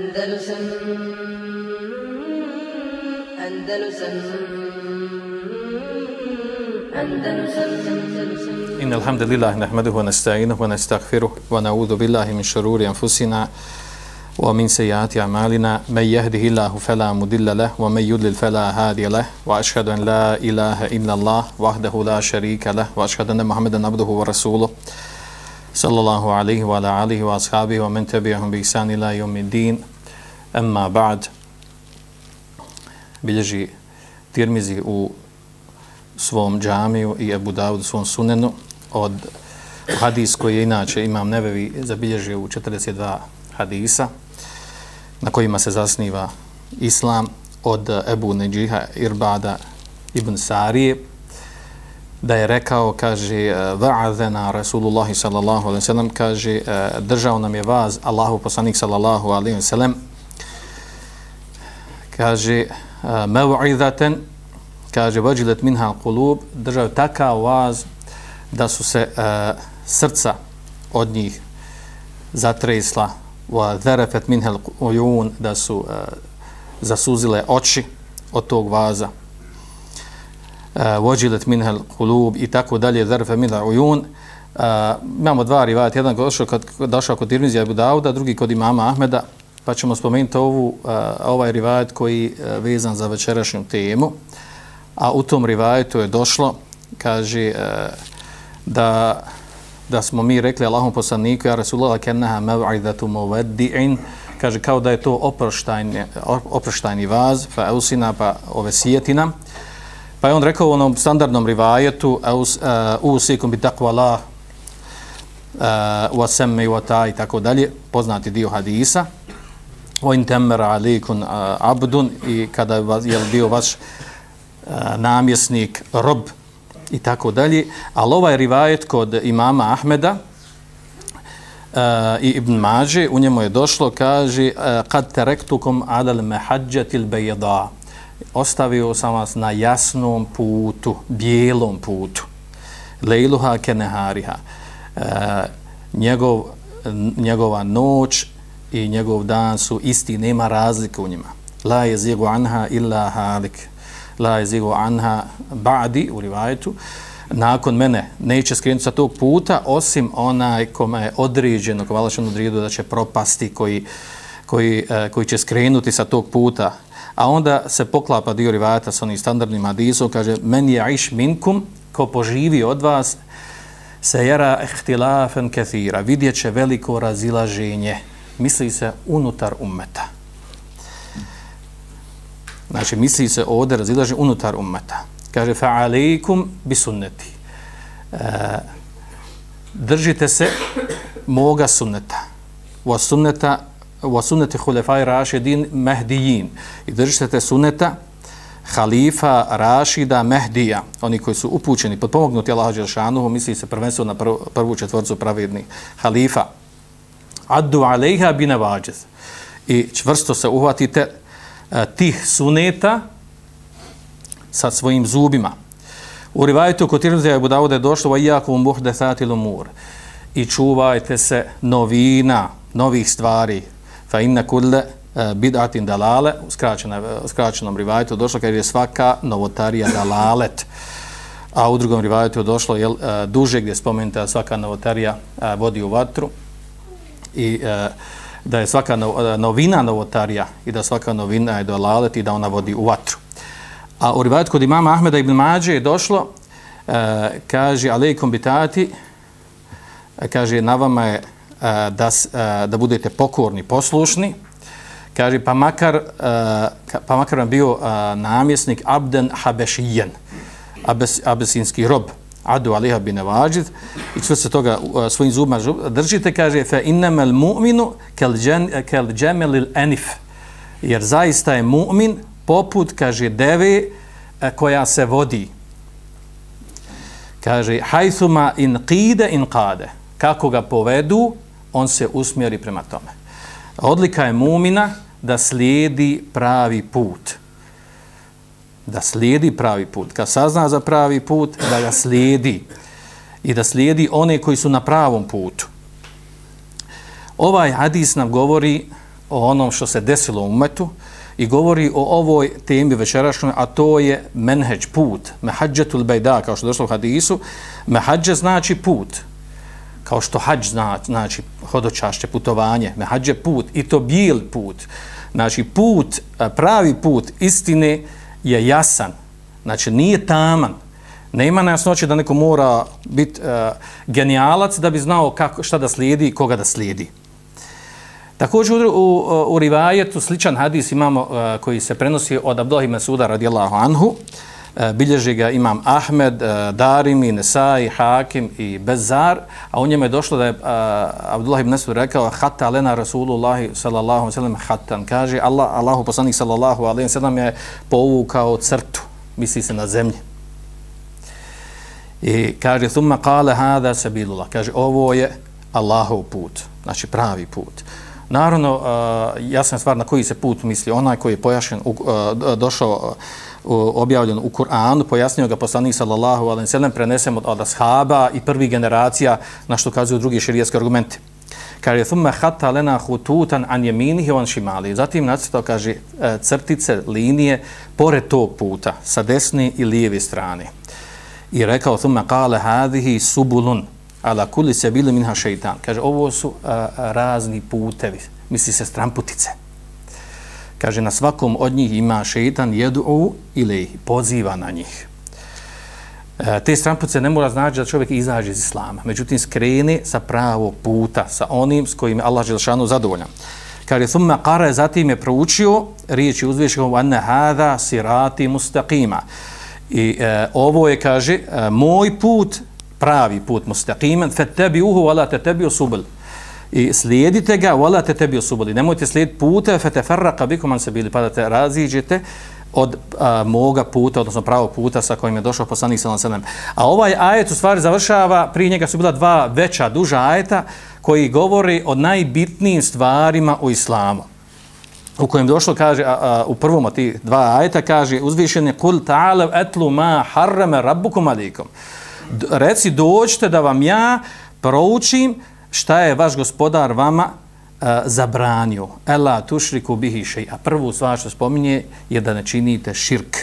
Andalusam Andalusam Andalusam إن الحمد لله نحمده ونستعينه ونستغفره ونعوذ بالله من شرور أنفسنا ومن سيئات أعمالنا. من يهده الله فلا مضل له ومن يضلل فلا هادي له. وأشهد أن لا إله إلا الله وحده لا شريك له. وأشهد أن محمدا عبده ورسوله صلى الله عليه وعلى آله وأصحابه ومن تبعهم بإحسان إلى يوم الدين. Emma Ba'd. Bilježi Tirmizi u svom džamiju i Ebu Dawud u svom sunenu. Od hadis koji je inače imam nevevi zabilježio u 42 hadisa na kojima se zasniva islam od Ebu Neđiha Irbada ibn Sarije da je rekao, kaže, va'azena Rasulullahi sallallahu alaihi sallam, kaže, držao nam je vaz Allahu poslanik sallallahu alaihi sallam, kaže, e, mev'idaten, kaže, vađilet minha kulub, držao takav vaz da su se uh, srca od njih zatresla. Wa dharafat minha al-uyun da su uh, zasuzile oči od tog vaza. Uh, minha al-qulub i tako dalje dharfa minha al-uyun uh, imamo dva rivajata jedan došao kod došao kod Tirmizija Abu Dauda drugi kod imama Ahmeda pa ćemo spomenuti ovu uh, ovaj rivajet koji uh, vezan za večerašnju temu a u tom rivajetu je došlo kaže uh, da da smo mi rekli Allahom poslaniku ja Rasulullah kennaha mev'idatu muveddi'in kaže kao da je to oproštajni, oproštajni vaz fa eusina pa ove sjetina. pa je on rekao u onom standardnom rivajetu eus, e, uh, usikum bi takva uh, wa semme wa ta i tako dalje poznati dio hadisa o in عليكم alikun abdun i kada je bio vaš namjesnik rob i tako dalje. Ali ovaj rivajet kod imama Ahmeda uh, i Ibn Mađe, u njemu je došlo, kaže kad terektukom alal mehadjatil bejeda ostavio sam vas na jasnom putu, bijelom putu. Lejluha kenehariha. Uh, njegov, njegova noć i njegov dan su isti, nema razlike u njima. La je zigu anha illa halik la jezigu anha ba'di u rivajetu, nakon mene neće skrenuti sa tog puta, osim onaj kome je određeno, ko valaš odredio da će propasti, koji, koji, e, koji će skrenuti sa tog puta. A onda se poklapa dio rivajeta sa onim standardnim hadisom, kaže, men je iš minkum, ko poživi od vas, se jera ehtilafen kethira, vidjet će veliko razilaženje, misli se unutar ummeta. Znači, misli se ovdje razilaže unutar ummeta. Kaže, fa'alaikum bisunneti. E, držite se moga sunneta. Wa sunneta wa sunneti hulefaj rašidin mehdijin. I držite te sunneta halifa Rašida Mehdija, oni koji su upućeni, potpomognuti Allah Đelšanuhu, misli se prvenstveno na prvu, prvu četvorcu pravednih halifa. Addu alejha bina vađez. I čvrsto se uhvatite eh, tih suneta sa svojim zubima. U rivajetu kod Tirmizija i Dawuda je došlo vajakum muhdesatil umur. I čuvajte se novina, novih stvari. Fa inna kulle eh, bid'atin dalale, u skraćenom rivajetu došlo kad je svaka novotarija dalalet. A u drugom rivajetu je došlo jel, eh, duže gdje spomenuta svaka novotarija vodi u vatru. I e, da je svaka e, novina novotarija i da svaka novina je dolalet i da ona vodi u vatru. A u rivajetu kod imama Ahmeda ibn Mađe je došlo, e, kaže, alejkom bitati, e, kaže, na vama je e, da, e, da budete pokorni, poslušni, kaže, pa makar, e, pa makar vam bio e, namjesnik Abden Habešijen, abes, abesinski rob, adu aliha bin vađid i sve se toga uh, svojim zubima držite, kaže fe innemel mu'minu kel, džen, kel džemelil enif. Jer zaista je mu'min poput, kaže, deve uh, koja se vodi. Kaže, hajthuma in qide in qade. Kako ga povedu, on se usmjeri prema tome. Odlika je mu'mina da slijedi pravi put da slijedi pravi put. Kad sazna za pravi put, da ga slijedi. I da slijedi one koji su na pravom putu. Ovaj hadis nam govori o onom što se desilo u umetu i govori o ovoj temi večerašnjoj, a to je menheđ, put, mehađetul bejda, kao što došlo u hadisu, mehađe znači put, kao što hađ znači, znači hodočašće, putovanje, mehađe put, i to bijel put, znači put, pravi put istine je jasan, znači nije taman, ne ima nejasnoće da neko mora biti uh, e, genijalac da bi znao kako, šta da slijedi i koga da slijedi. Također u, u, u rivajetu sličan hadis imamo uh, koji se prenosi od Abdullah ibn radijallahu anhu. Uh, E, bilježi ga imam Ahmed, e, Darimi, Nesai, Hakim i Bezar, a u njemu je došlo da je uh, Abdullah ibn Suda rekao hatta lena Rasulullahi sallallahu alaihi sallam hattan. Kaže Allah, Allahu poslanik sallallahu alaihi sallam je povukao crtu, misli se na zemlji. I kaže thumma qala hada sabilullah. Kaže ovo je Allahov put, znači pravi put. Naravno, uh, jasna stvar na koji se put misli, onaj koji je pojašen, uh, došao, uh, objavljen u Kur'anu, pojasnio ga poslanik sallallahu alaihi sallam, prenesem od, od ashaba i prvi generacija, na što kazuju drugi širijetski argumenti. Kaže, je thumma hatta lena hututan an jeminih i on šimali. Zatim nacrtao, kaže, e, crtice, linije, pored tog puta, sa desne i lijeve strane. I rekao, thumma kale hadihi subulun, ala kulli se bili minha šeitan. Kaže, ovo su a, razni putevi, misli se stramputice. Kaže, na svakom od njih ima šeitan jedu ili poziva na njih. E, te strampuce ne mora znači da čovjek izađe iz islama. Međutim, skreni sa pravog puta, sa onim s kojim je Allah Želšanu zadovoljan. Kaže, thumma qara, zatim je proučio riječi uzvišenom, anna hada sirati mustaqima. I e, ovo je, kaže, e, moj put, pravi put mustaqiman fattabi'uhu wa la tattabi'u subul i slijedite ga wa la tattabi'u nemojte slijediti puta fatafarraqa bikum an sabili pa da te raziđete od a, moga puta odnosno pravog puta sa kojim je došao poslanik sallallahu alejhi ve sellem. A ovaj ajet u stvari završava prije njega su bila dva veća duža ajeta koji govori o najbitnijim stvarima u islamu. U kojem došlo kaže a, a, u prvom od tih dva ajeta kaže uzvišeni kul ta'ala atlu ma harrama rabbukum alaykum reci dođite da vam ja proučim šta je vaš gospodar vama uh, zabranio. Ela tušriku bihi šej. A prvu stvar što spominje je da ne činite širk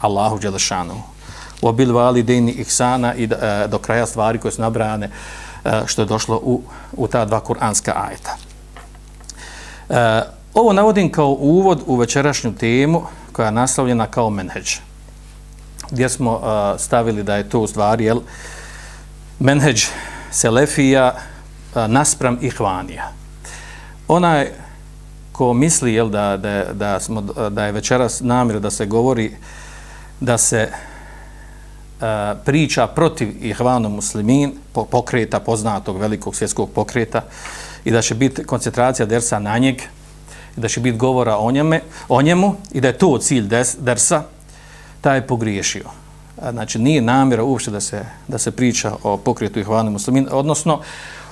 Allahu Đelešanu. U obil validejni ihsana i uh, do kraja stvari koje su nabrane uh, što je došlo u, u ta dva kuranska ajeta. Uh, ovo navodim kao uvod u večerašnju temu koja je naslovljena kao menheđ gdje smo uh, stavili da je to u stvari jel, menheđ selefija naspram ihvanija. Onaj ko misli jel, da, da, da, smo, da je večeras namjer da se govori da se uh, priča protiv ihvanu muslimin, po, pokreta, poznatog velikog svjetskog pokreta, i da će biti koncentracija dersa na njeg, da će biti govora o, njeme, o njemu, i da je to cilj des, dersa, taj je pogriješio. Znači, nije namjera uopšte da se, da se priča o pokretu ihvanu muslimin, odnosno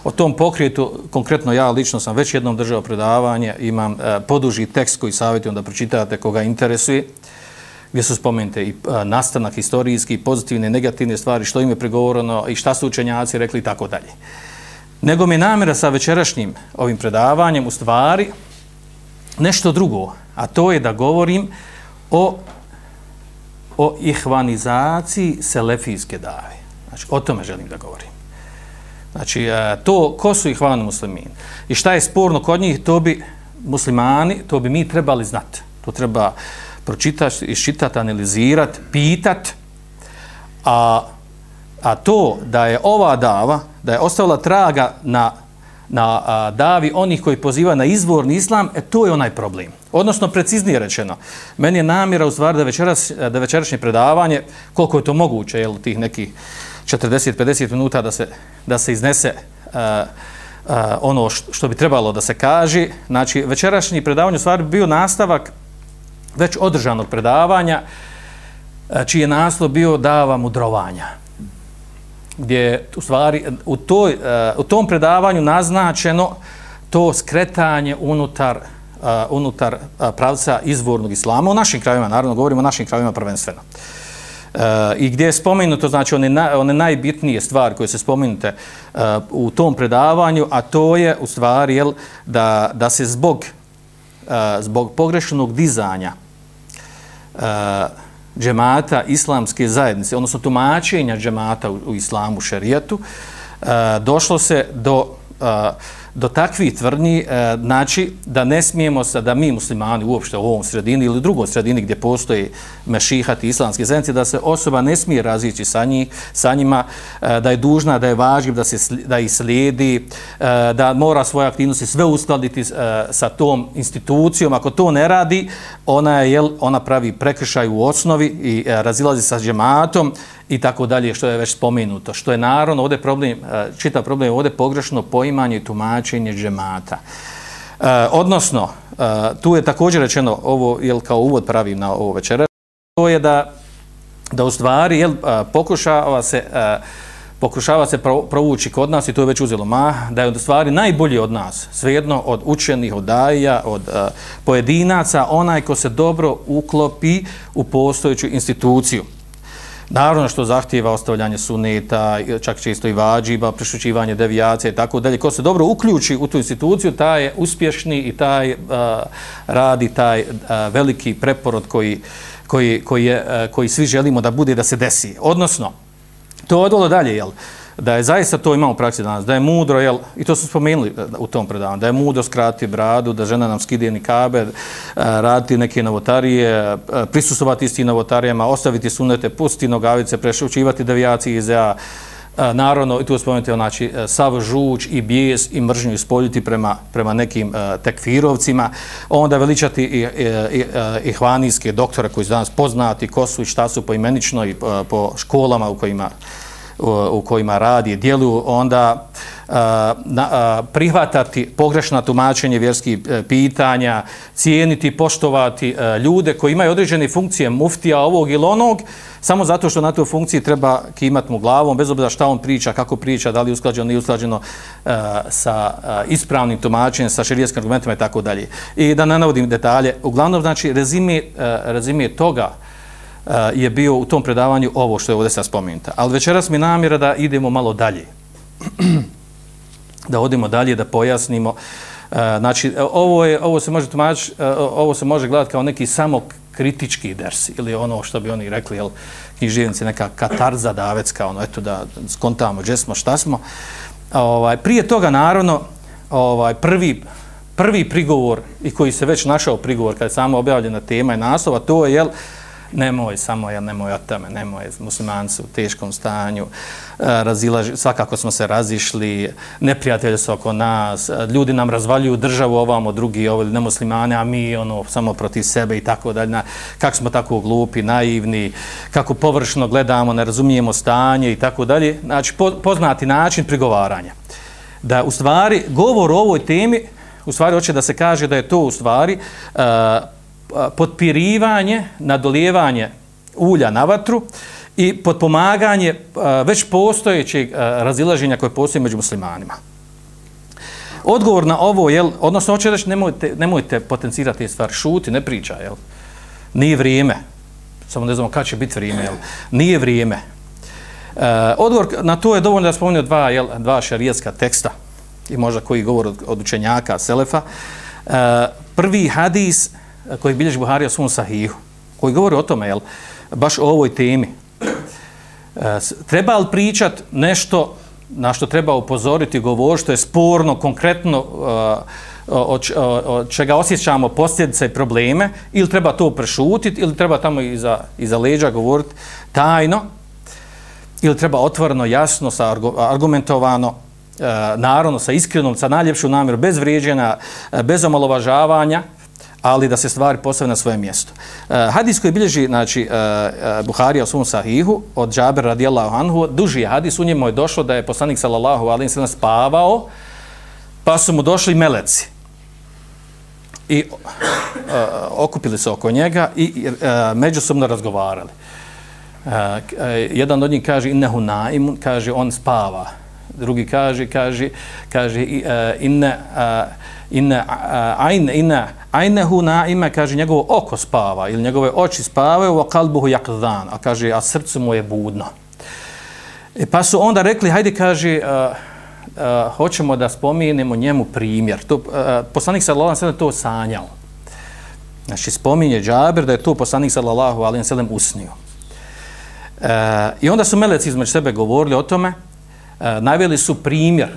o tom pokretu, konkretno ja lično sam već jednom držao predavanje, imam e, poduži tekst koji savjetujem da pročitate koga interesuje, gdje su spomenute i e, nastanak historijski, pozitivne i negativne stvari, što im je pregovoreno i šta su učenjaci rekli i tako dalje. Nego mi je namjera sa večerašnjim ovim predavanjem u stvari nešto drugo, a to je da govorim o o ihvanizaciji selefijske dave. Znači, o tome želim da govorim. Znači, e, to, ko su ihvani muslimin I šta je sporno kod njih, to bi muslimani, to bi mi trebali znati. To treba pročitati, iščitati, analizirati, pitati. A, a to da je ova dava, da je ostavila traga na na a, davi onih koji poziva na izvorni islam, e to je onaj problem. Odnosno, preciznije rečeno, meni je namjera u stvari da, večeras, da večerašnje predavanje, koliko je to moguće, jel, tih nekih 40-50 minuta da se, da se iznese uh, uh, ono što bi trebalo da se kaže. Znači, večerašnji predavanje u stvari bio nastavak već održanog predavanja, e, čiji je naslov bio dava mudrovanja gdje u stvari u, toj, uh, u tom predavanju naznačeno to skretanje unutar uh, unutar pravca izvornog islama u našim krajevima, naravno govorimo o našim krajevima prvenstveno. Uh, I gdje je spomenuto, znači one, na, one najbitnije stvari koje se spomenute uh, u tom predavanju, a to je u stvari jel, da, da se zbog e, zbog pogrešnog dizanja uh, džemata islamske zajednice, odnosno tumačenja džemata u, u islamu šerijatu, uh, došlo se do uh, do takvih tvrdnji, e, znači da ne smijemo se, da mi muslimani uopšte u ovom sredini ili drugoj sredini gdje postoji mešihat i islamske zajednice, da se osoba ne smije razići sa, njih, sa njima, e, da je dužna, da je važiv, da, se, da ih slijedi, e, da mora svoje aktivnosti sve uskladiti e, sa tom institucijom. Ako to ne radi, ona, je, ona pravi prekršaj u osnovi i e, razilazi sa džematom, i tako dalje što je već spomenuto. Što je naravno ovdje problem, e, čita problem je ovdje pogrešno poimanje i tumačenje džemata. E, odnosno, e, tu je također rečeno ovo, jel kao uvod pravim na ovo večera, to je da, da u stvari jel, e, pokušava se e, pokušava se provući kod nas i to je već uzelo ma, da je u stvari najbolji od nas, svejedno od učenih, od daja, od uh, pojedinaca, onaj ko se dobro uklopi u postojeću instituciju. Naravno što zahtijeva ostavljanje suneta, čak često i vađiba, prešućivanje devijacije i tako dalje. Ko se dobro uključi u tu instituciju, taj je uspješni i taj uh, radi taj uh, veliki preporod koji, koji, koji, je, uh, koji svi želimo da bude da se desi. Odnosno, to je odvolo dalje, jel? Uh, da je zaista to imamo u praksi danas, da je mudro, jel, i to su spomenuli e, u tom predavanju, da je mudro skrati bradu, da žena nam skide ni kabe, e, raditi neke novotarije, eh, prisustovati istim novotarijama, ostaviti sunete, pustiti nogavice, prešućivati devijacije iz EA, e, naravno, i tu spomenuti, znači, sav žuč i bijes i mržnju ispoljiti prema, prema nekim tekfirovcima, onda veličati i, i, i, i hvanijske doktore koji su danas poznati, ko su i šta su poimenično i po, po školama u kojima u kojima radi, djeluju, onda a, na, a, prihvatati pogrešna tumačenje vjerskih e, pitanja, cijeniti, poštovati a, ljude koji imaju određene funkcije muftija ovog ili onog, samo zato što na toj funkciji treba kimat mu glavom, bez obzira šta on priča, kako priča, da li je usklađeno, nije usklađeno a, sa a, ispravnim tumačenjem, sa širijeskim argumentima i tako dalje. I da ne navodim detalje, uglavnom, znači, rezime, a, rezime toga, Eh, je bio u tom predavanju ovo što je ovdje sad spomenuta. Ali večeras mi namjera da idemo malo dalje. da odemo dalje, da pojasnimo. Eh, znači, ovo, je, ovo, se može tumač, eh, ovo se može gledati kao neki samo kritički ders ili ono što bi oni rekli, jel, književnici, neka katarza davecka, ono, eto da skontamo gdje smo, šta smo. Ovaj, prije toga, naravno, ovaj, prvi, prvi prigovor i koji se već našao prigovor kada je samo objavljena tema i naslova, to je, jel, nemoj samo, ja nemoj o tome, nemoj muslimanci u teškom stanju, e, razilaži, svakako smo se razišli, neprijatelji su oko nas, e, ljudi nam razvaljuju državu ovamo, drugi ovo, nemuslimane, a mi ono, samo protiv sebe i tako dalje, kako smo tako glupi, naivni, kako površno gledamo, ne razumijemo stanje i tako dalje. Znači, poznati način prigovaranja. Da u stvari, govor o ovoj temi, u stvari hoće da se kaže da je to u stvari uh, potpirivanje, nadolijevanje ulja na vatru i potpomaganje već postojećeg razilaženja koje postoji među muslimanima. Odgovor na ovo, jel, odnosno hoće reći nemojte, nemojte potencirati stvar, šuti, ne priča, jel? Nije vrijeme. Samo ne znamo kada će biti vrijeme, jel? Nije vrijeme. E, odgovor na to je dovoljno da spomenuo dva, jel, dva šarijetska teksta i možda koji govor od, od učenjaka Selefa. E, prvi hadis koji bilježi Buhari o svom sahihu, koji govori o tome, jel, baš o ovoj temi. E, treba li pričat nešto na što treba upozoriti govor, što je sporno, konkretno, e, od, od čega osjećamo posljedice i probleme, ili treba to prešutiti, ili treba tamo iza, iza leđa govoriti tajno, ili treba otvoreno, jasno, sa argumentovano, e, naravno, sa iskrenom, sa najljepšom namjerom, bez vrijeđena, e, bez omalovažavanja, ali da se stvari postave na svoje mjesto. Uh, hadis koji bilježi znači, uh, Buharija u svom sahihu od Džaber radijallahu anhu, duži je hadis, u njemu je došlo da je poslanik sallallahu alim sallam spavao, pa su mu došli meleci. I uh, okupili se oko njega i uh, međusobno razgovarali. Uh, jedan od njih kaže innehu naimun, kaže on spava. Drugi kaže, kaže, kaže uh, inne, uh, inna uh, inna inne, na kaže, njegovo oko spava ili njegove oči spavaju, a kalbuhu jakzdan, a kaže, a srce mu je budno. E, pa su onda rekli, hajde, kaže, uh, uh, hoćemo da spomenemo njemu primjer. To, uh, poslanik sallallahu alajhi sada to sanjao. Znači, spominje Džabir da je to poslanik sallallahu alajhi wasallam usnio. E, I onda su meleci između sebe govorili o tome, e, naveli su primjer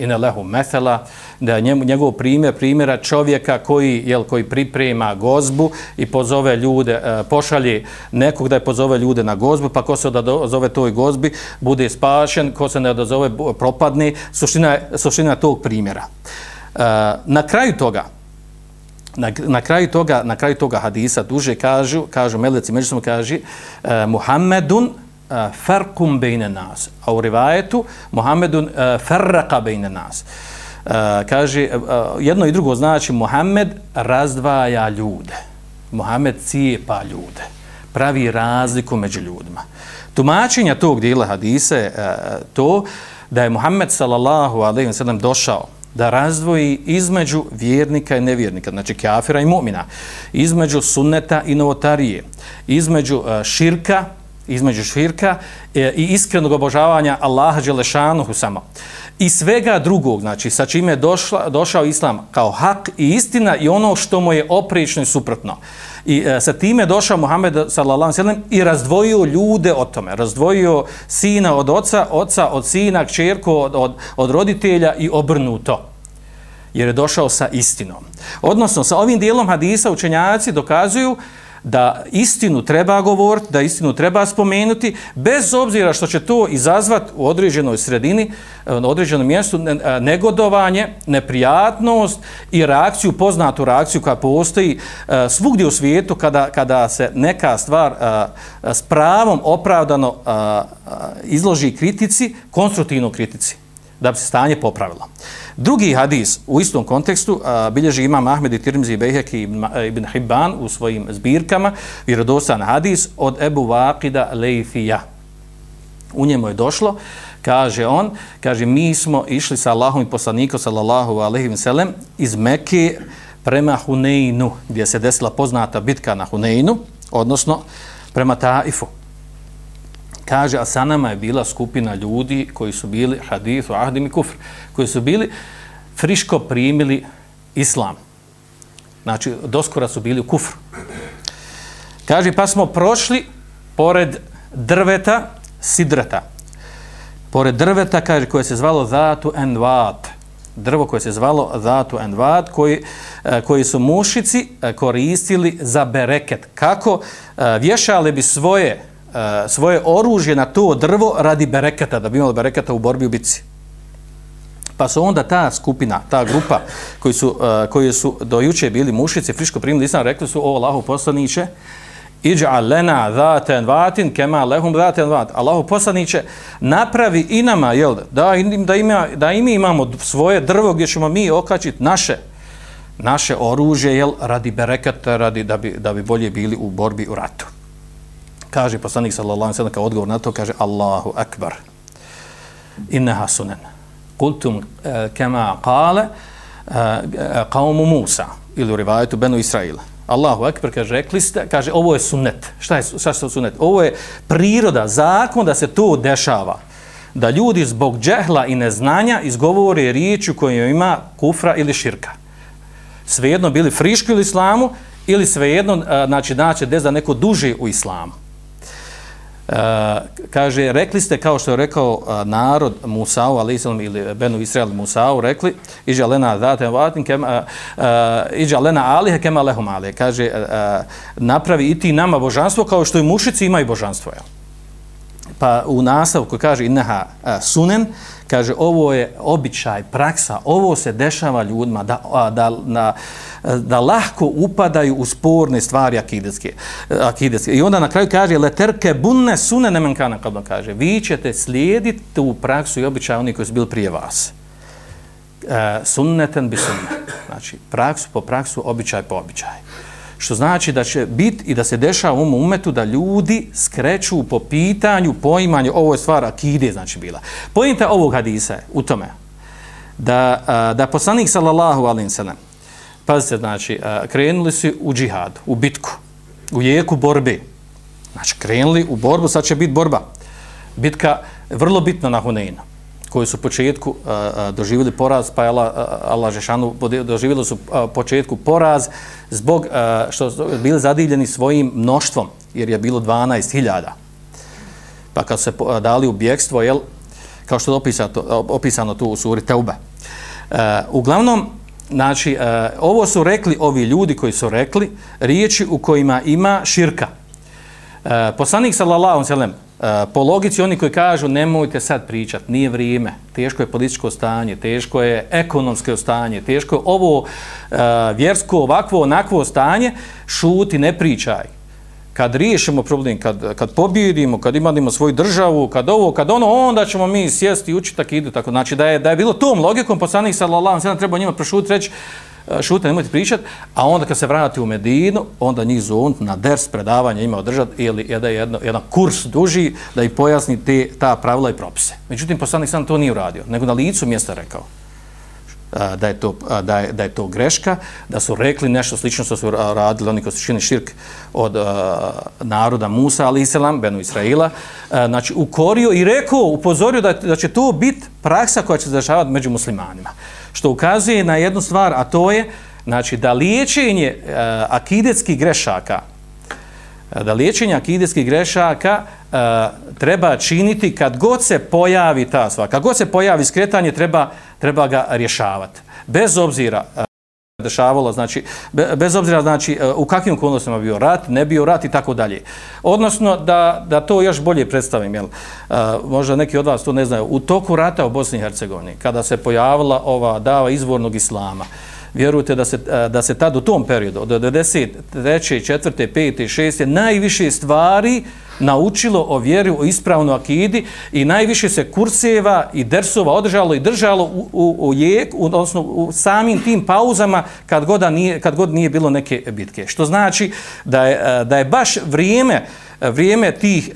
ina lehu mesela, da njemu, njegov primjer, primjera čovjeka koji, jel, koji priprema gozbu i pozove ljude, e, pošalje nekog da je pozove ljude na gozbu, pa ko se odazove toj gozbi, bude spašen, ko se ne odazove, propadne, suština, suština tog primjera. E, na kraju toga, na, na kraju toga na kraju toga hadisa duže kažu kažu meleci međusobno kaže uh, Muhammedun Eh, farkum farqum bejne nas. A u rivajetu Muhammedun uh, farraqa bejne nas. Uh, kaže uh, jedno i drugo znači Muhammed razdvaja ljude. Muhammed cijepa ljude. Pravi razliku među ljudima. Tumačenja tog dijela hadise uh, to da je Muhammed sallallahu alejhi ve sellem došao da razdvoji između vjernika i nevjernika, znači kafira i mu'mina, između sunneta i novotarije, između uh, širka, između širka e, i iskrenog obožavanja Allaha Đelešanuhu samo. I svega drugog, znači sa čime je došla, došao Islam kao hak i istina i ono što mu je oprično i suprotno. I e, sa time je došao Muhammed sallallahu sallam i razdvojio ljude od tome. Razdvojio sina od oca, oca od sina, kćerku od, od, od roditelja i obrnuto. Jer je došao sa istinom. Odnosno, sa ovim dijelom hadisa učenjaci dokazuju da istinu treba govoriti, da istinu treba spomenuti, bez obzira što će to izazvat u određenoj sredini, na određenom mjestu, negodovanje, neprijatnost i reakciju, poznatu reakciju koja postoji svugdje u svijetu kada, kada se neka stvar s pravom opravdano izloži kritici, konstruktivnoj kritici, da bi se stanje popravilo. Drugi hadis u istom kontekstu a, bilježi imam Ahmed i Tirmizi i Bejheki i e, Ibn Hibban u svojim zbirkama, vjerodostan hadis od Ebu Vakida Leifija. U njemu je došlo, kaže on, kaže mi smo išli sa Allahom i poslanikom sallallahu alaihi wa sallam iz Mekke prema Huneinu, gdje se desila poznata bitka na Huneinu, odnosno prema Taifu kaže, a sa nama je bila skupina ljudi koji su bili hadithu, ahdim i kufr, koji su bili friško primili islam. Znači, doskora su bili u kufru. Kaže, pa smo prošli pored drveta sidrata. Pored drveta, kaže, koje se zvalo Zatu Envat. Drvo koje se zvalo Zatu Envat, koji, e, koji su mušici e, koristili za bereket. Kako? E, Vješali bi svoje Eh, svoje oružje na to drvo radi bereketa, da bi imalo bereketa u borbi u bici. Pa su onda ta skupina, ta grupa koji su, uh, koji su do juče bili mušice, friško primili islam, rekli su, o Allahu poslaniće, iđa lena zaten vatin, kema lehum zaten vat. Allahu poslaniće, napravi i nama, jel, da, da, ima, da i mi imamo svoje drvo gdje ćemo mi okačiti naše naše oružje, jel, radi bereketa, radi da bi, da bi bolje bili u borbi u ratu kaže poslanik sallallahu alejhi ve sellem kao odgovor na to kaže Allahu akbar. Innaha sunan. Kultum eh, kama qala eh, eh, qaum Musa ili rivajetu benu Israila. Allahu akbar kaže rekli ste kaže ovo je sunnet. Šta je šta je sunnet? Ovo je priroda zakon da se to dešava. Da ljudi zbog džehla i neznanja izgovore riječ koju ima kufra ili širka. Svejedno bili friški u islamu ili svejedno znači znači da neko duže u islamu. Eh, kaže, rekli ste, kao što je rekao uh, narod Musa'u, ali islam ili Benu Israel Musa'u, rekli, iđa lena zate vatin, kem, uh, eh, iđa lena alihe, kema lehum alihe. Kaže, uh, napravi i ti nama božanstvo, kao što i mušici imaju božanstvo. Jel? Pa u nastavku kaže, inaha e, sunen, kaže, ovo je običaj, praksa, ovo se dešava ljudima, da, da, na, e, da lahko upadaju u sporne stvari akidetske. akidetske. I onda na kraju kaže, leterke bunne sune nemenkana, kada kaže, vi ćete slijediti tu praksu i običaj oni koji su bili prije vas. E, sunneten bi sunne. Znači, praksu po praksu, običaj po običaj. Što znači da će bit i da se dešava u ovom umetu da ljudi skreću po pitanju, poimanju, ovo je stvar akide, znači bila. Pojenta ovog hadisa je u tome da, da poslanik sallallahu alim sallam, pazite, znači, krenuli su u džihad, u bitku, u jeku borbe. Znači, krenuli u borbu, sad će biti borba. Bitka vrlo bitna na Huneinu koji su u početku uh, doživjeli poraz, pa je Allah, Allah Žešanu doživjeli su uh, početku poraz zbog uh, što su bili zadivljeni svojim mnoštvom, jer je bilo 12.000. Pa kad se dali u bjekstvo, jel, kao što je opisano, opisano tu u suri Teube. Uh, uglavnom, znači, uh, ovo su rekli ovi ljudi koji su rekli riječi u kojima ima širka. Uh, poslanik sallallahu sallam, uh, E, po logici oni koji kažu nemojte sad pričat, nije vrijeme, teško je političko stanje, teško je ekonomsko stanje, teško je ovo e, vjersko, ovakvo, onakvo stanje, šuti, ne pričaj kad riješimo problem, kad, kad pobjedimo, kad imamo svoju državu, kad ovo, kad ono, onda ćemo mi sjesti i učiti tako idu. Tako. Znači, da je, da je bilo tom logikom, poslanih sallallahu sallam, treba njima prošuti reći, E, šute, nemojte pričati, a onda kad se vrati u Medinu, onda njih zovunt na ders predavanja ima održati ili je da je jedno, jedan kurs duži da i pojasni te, ta pravila i propise. Međutim, poslanik sam to nije uradio, nego na licu mjesta rekao da je, to, da, je, da je to greška, da su rekli nešto slično što su radili oni koji su čini širk od uh, naroda Musa, ali Islam, Benu Israila, uh, znači ukorio i rekao, upozorio da, da će to biti praksa koja će se dešavati među muslimanima. Što ukazuje na jednu stvar, a to je znači, da liječenje uh, akidetskih grešaka, E, da liječenje akidetskih grešaka e, treba činiti kad god se pojavi ta sva, kad god se pojavi skretanje, treba, treba ga rješavati. Bez obzira e, dešavalo, znači, be, bez obzira znači, e, u kakvim okolnostima bio rat, ne bio rat i tako dalje. Odnosno, da, da to još bolje predstavim, jel, uh, možda neki od vas to ne znaju, u toku rata u Bosni i Hercegovini, kada se pojavila ova dava izvornog islama, uh, vjerujte da se, da se tad u tom periodu, od 93. 4. 5. 6. najviše stvari naučilo o vjeri, o ispravnoj akidi i najviše se kurseva i dersova održalo i držalo u, u, u, jek, u, odnosno u samim tim pauzama kad god, nije, kad god nije bilo neke bitke. Što znači da je, da je baš vrijeme, vrijeme tih,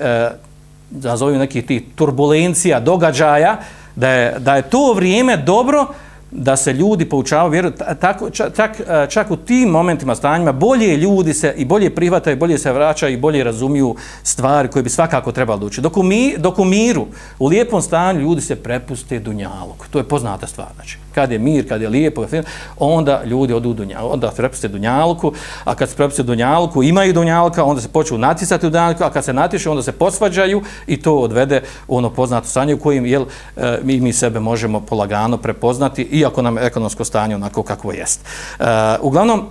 da zovem nekih tih turbulencija, događaja, da je, da je to vrijeme dobro da se ljudi poučavaju vjeru, tako, čak, e, čak, u tim momentima, stanjima, bolje ljudi se i bolje prihvataju, bolje se vraćaju i bolje razumiju stvari koje bi svakako trebalo da uči. Dok u, mi, dok u miru, u lijepom stanju, ljudi se prepuste dunjalog. To je poznata stvar. Znači, kad je mir, kad je lijepo, onda ljudi odu dunjalog, onda se prepuste dunjalku, a kad se prepuste dunjalku, imaju dunjalka, onda se počnu natisati u dunjalku, a kad se natiše, onda se posvađaju i to odvede u ono poznato stanje u kojim jel, e, mi, mi sebe možemo polagano prepoznati iako nam ekonomsko stanje onako kakvo jest. Uh, uglavnom,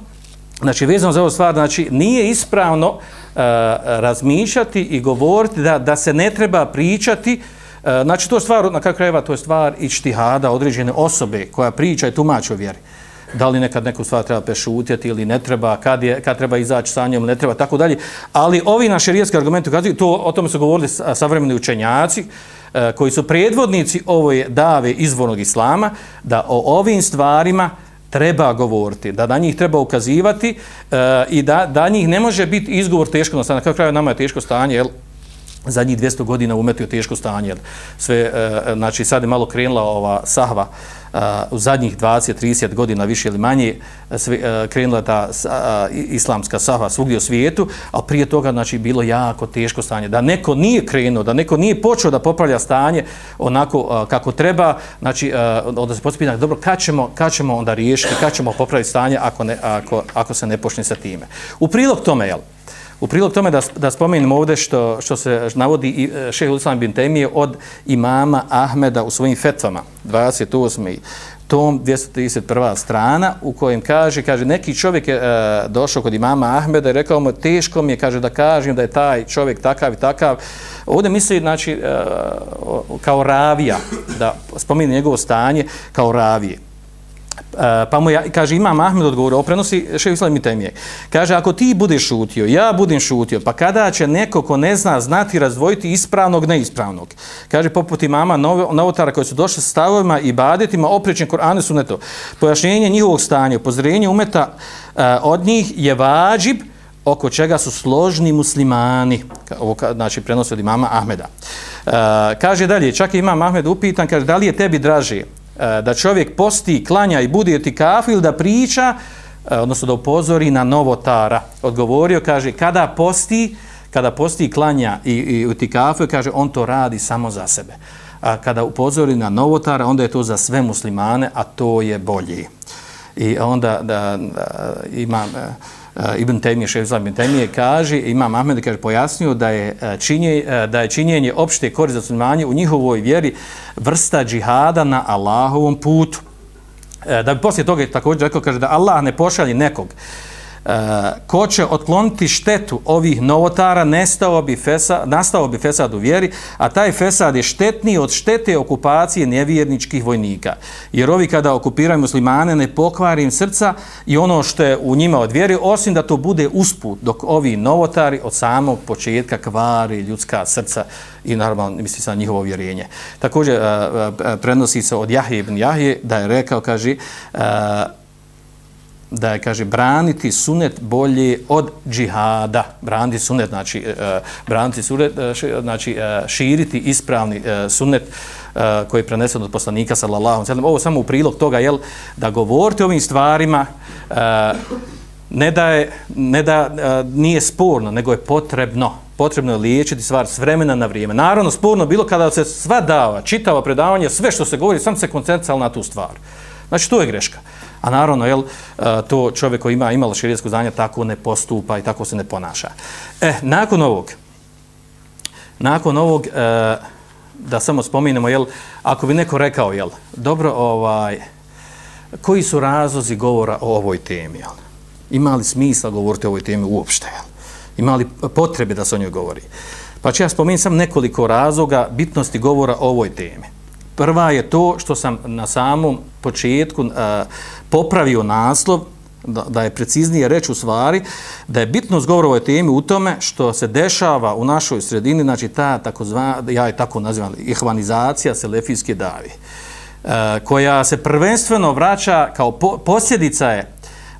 znači, vezano za ovu stvar, znači, nije ispravno uh, razmišljati i govoriti da, da se ne treba pričati e, znači, to je stvar, na kakve krajeva, to je stvar i određene osobe koja priča i tumači o vjeri. Da li nekad neku stvar treba pešutjeti ili ne treba, kad, je, kad treba izaći sa njom, ne treba, tako dalje. Ali ovi naši rijetski argumenti ukazuju, to, o tome su govorili savremeni učenjaci, uh, E, koji su predvodnici ovoj dave izvornog islama, da o ovim stvarima treba govoriti, da na njih treba ukazivati e, i da, da njih ne može biti izgovor teško stanje. Na kraju nama je teško stanje, jel? zadnjih 200 godina umetio teško stanje. Jel? Sve, e, e, znači sad je malo krenula ova sahva u zadnjih 20-30 godina više ili manje e, sve, uh, krenula ta uh, islamska saha svugdje u svijetu, a prije toga znači bilo jako teško stanje. Da neko nije krenuo, da neko nije počeo da popravlja stanje onako uh, kako treba, znači uh, onda se pospina, dobro, kad ćemo, kad ćemo onda riješiti, kad ćemo popraviti stanje ako, ne, ako, ako se ne počne sa time. U prilog tome, jel, U prilog tome da, da spomenem ovdje što, što se navodi i e, šehe Islam bin Temije od imama Ahmeda u svojim fetvama, 28. tom 231. strana u kojem kaže, kaže neki čovjek je e, došao kod imama Ahmeda i rekao mu teško mi je, kaže da kažem da je taj čovjek takav i takav. Ovdje misli znači, e, kao ravija, da spomeni njegovo stanje kao ravije. Pa mu ja, kaže, imam Ahmed odgovorio, prenosi šef Islam i temije. Kaže, ako ti budeš šutio, ja budem šutio, pa kada će neko ko ne zna znati razdvojiti ispravnog, neispravnog? Kaže, poput imama novotara koji su došli s stavovima i badetima, oprečen Korane su neto. Pojašnjenje njihovog stanja, upozorenje umeta a, od njih je vađib oko čega su složni muslimani. Ovo, znači, prenosi od imama Ahmeda. Uh, kaže dalje, čak i imam Ahmed upitan, kaže, da li je tebi draže E, da čovjek posti, klanja i bude ti ili da priča, e, odnosno da upozori na novotara. Odgovorio, kaže, kada posti, kada posti, klanja i, i u kaže, on to radi samo za sebe. a, kada upozori na novotara, onda je to za sve muslimane, a to je bolje. I onda da, da ima Da, Eh, Ibn Temije, šef Ibn Temije, kaže, ima Ahmed kaže, pojasnio da je, eh, činje, eh, da je činjenje opšte korist za sunmanje u njihovoj vjeri vrsta džihada na Allahovom putu. Da bi poslije toga također rekao, kaže da Allah ne pošalji nekog Uh, Eh, ko će otkloniti štetu ovih novotara, nestao bi fesa, nastao bi fesad u vjeri, a taj fesad je štetniji od štete okupacije nevjerničkih vojnika. Jer ovi kada okupiraju muslimane ne pokvari im srca i ono što je u njima od vjeri, osim da to bude usput, dok ovi novotari od samog početka kvari ljudska srca i normalno misli sa njihovo vjerenje. Također eh, eh, prenosi se od Jahije ibn Jahije da je rekao, kaže, uh, da je, kaže, braniti sunet bolje od džihada. Znači, e, e, braniti sunet, e, znači, uh, braniti sunet, uh, znači uh, širiti ispravni uh, sunet uh, koji je prenesen od poslanika, sallallahu sallam. Ovo samo u prilog toga, jel, da govorite o ovim stvarima, uh, ne da, je, ne da uh, nije sporno, nego je potrebno potrebno je liječiti stvar s vremena na vrijeme. Naravno, sporno bilo kada se sva dava, čitava predavanja, sve što se govori, sam se koncentrali na tu stvar. Znači, to je greška. A naravno, jel, e, to čovjek koji ima imalo širijetsko znanje tako ne postupa i tako se ne ponaša. E, nakon ovog, nakon ovog, e, da samo spominemo, jel, ako bi neko rekao, jel, dobro, ovaj, koji su razlozi govora o ovoj temi, jel? Ima li smisla govoriti o ovoj temi uopšte, jel? Ima li potrebe da se o njoj govori? Pa ću ja spomenuti sam nekoliko razloga bitnosti govora o ovoj temi. Prva je to što sam na samom početku uh, popravio naslov, da, da je preciznije reći u stvari, da je bitno zgovor ovoj temi u tome što se dešava u našoj sredini, znači ta takozva, ja je tako nazivam, ihvanizacija selefijske davi, e, koja se prvenstveno vraća kao po, posljedica je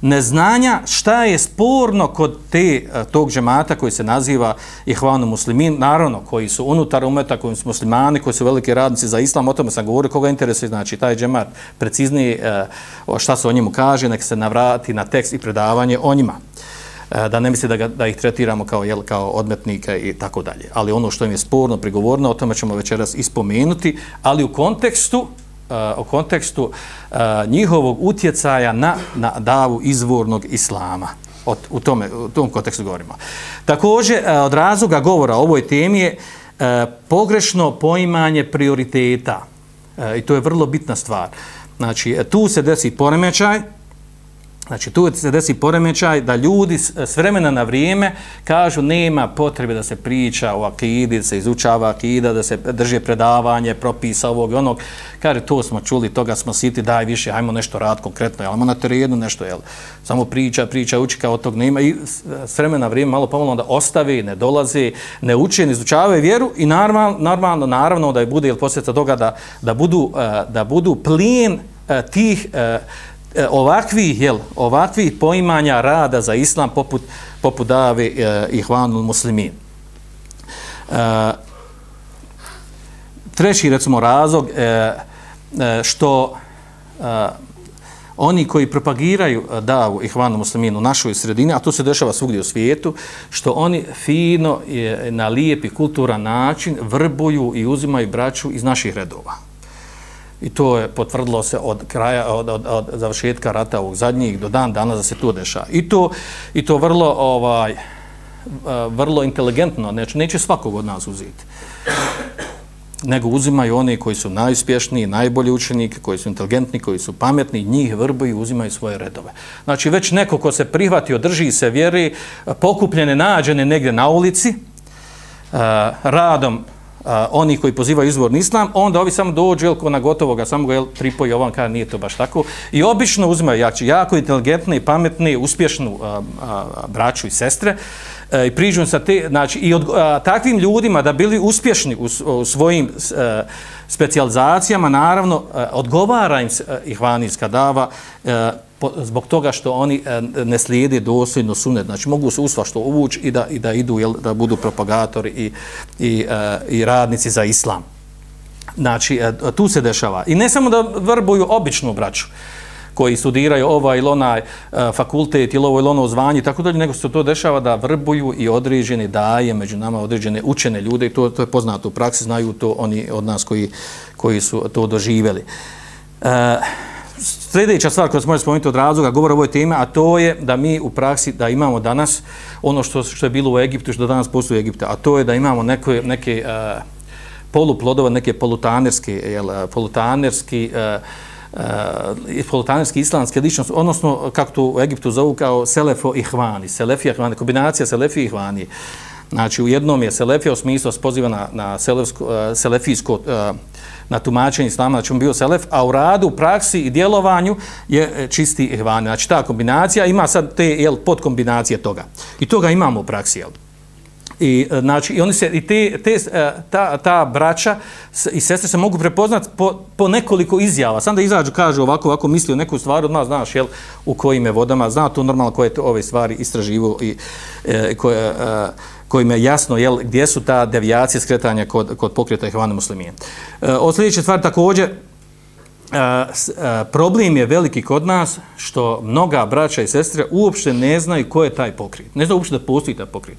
neznanja šta je sporno kod te, e, tog džemata koji se naziva Ihvanu muslimin, naravno koji su unutar umeta, koji su muslimani, koji su veliki radnici za islam, o tome sam govorio, koga interesuje, znači taj džemat? Preciznije e, šta se o njemu kaže, nek se navrati na tekst i predavanje o njima. E, da ne misli da, ga, da ih tretiramo kao, jel, kao odmetnike i tako dalje. Ali ono što im je sporno, prigovorno, o tome ćemo večeras ispomenuti, ali u kontekstu Eh, o kontekstu uh, njihovog utjecaja na, na davu izvornog islama. Od, u, tome, u tom kontekstu govorimo. Također, uh, od razloga govora o ovoj temi je uh, pogrešno poimanje prioriteta. Uh, I to je vrlo bitna stvar. Znači, tu se desi poremećaj, Znači, tu se desi poremećaj da ljudi s vremena na vrijeme kažu nema potrebe da se priča o akidi, da se izučava akida, da se drže predavanje, propisa ovog i onog. Kaže, to smo čuli, toga smo siti, daj više, hajmo nešto rad konkretno, jel, na terenu nešto, jel, samo priča, priča, uči kao tog nema i s vremena na vrijeme malo pomalo da ostavi, ne dolazi, ne uči, ne izučavaju vjeru i normalno, normalno, naravno da je bude, jel, posljedica toga da, da, budu, e, da budu plijen e, tih e, E, ovakvih, jel, ovakvih poimanja rada za islam poput, poput dave e, i hvanul muslimin. E, treći, recimo, razlog e, e, što e, oni koji propagiraju davu i hvanu muslimin u našoj sredini, a to se dešava svugdje u svijetu, što oni fino e, na lijep i kulturan način vrbuju i uzimaju braću iz naših redova. I to je potvrdilo se od kraja, od, od, od završetka rata ovog zadnjih do dan danas da se to dešava. I to, i to vrlo, ovaj, eh, vrlo inteligentno, neće, neće svakog od nas uzeti. Nego uzimaju oni koji su najuspješniji, najbolji učenike, koji su inteligentni, koji su pametni, njih vrbuju i uzimaju svoje redove. Znači već neko ko se prihvati, održi se vjeri, pokupljene, nađene negdje na ulici, eh, radom uh, oni koji pozivaju izvorni islam, onda ovi samo dođu jel, na gotovoga, samo ga jel, pripoji ovam, kada nije to baš tako. I obično uzimaju jači, jako inteligentni, pametne, uspješnu uh, uh, braću i sestre uh, i priđu sa te, znači, i od, uh, takvim ljudima da bili uspješni u, u svojim uh, specijalizacijama, naravno, uh, odgovara im uh, ihvanijska dava, zbog toga što oni e, ne slijede dosljedno sunet, znači mogu se usva što uvući i da, i da idu, jel, da budu propagatori i, i, e, i radnici za islam. Znači, e, tu se dešava. I ne samo da vrbuju običnu braću, koji studiraju ovaj ili onaj e, fakultet ili ovo ili ono zvanje, tako dalje, nego se to dešava da vrbuju i određene daje među nama određene učene ljude i to, to je poznato u praksi, znaju to oni od nas koji, koji su to doživjeli. Uh, sljedeća stvar koju smo može spomenuti od razloga govora o ovoj teme, a to je da mi u praksi da imamo danas ono što, što je bilo u Egiptu, što danas postoji u Egiptu, a to je da imamo neke, neke e, uh, poluplodova, neke polutanerske, jel, polutanerski, uh, uh, polutanerski e, e, islamske ličnosti, odnosno kako to u Egiptu zovu kao selefo i hvani, selefija i hvani, kombinacija selefija i hvani. Znači u jednom je selefija u smislu spoziva na, na selefsko, uh, selefijsko uh, na tumačenje islama, znači on bio selef, a u radu, praksi i djelovanju je e, čisti ihvan. Znači ta kombinacija ima sad te jel, podkombinacije toga. I toga imamo u praksi. Jel. I, e, znači, i oni se, i te, te, e, ta, ta braća i sestre se mogu prepoznati po, po nekoliko izjava. Sam da izađu, kažu ovako, ovako misli o neku stvar, odmah znaš jel, u kojim je vodama, zna to normalno koje te ove stvari istraživu i e, koje, e, kojim je jasno jel, gdje su ta devijacije skretanja kod, kod pokreta Ihvana muslimije. E, od sljedeće stvari također, e, e, problem je veliki kod nas što mnoga braća i sestre uopšte ne znaju ko je taj pokret. Ne znaju uopšte da postoji taj pokret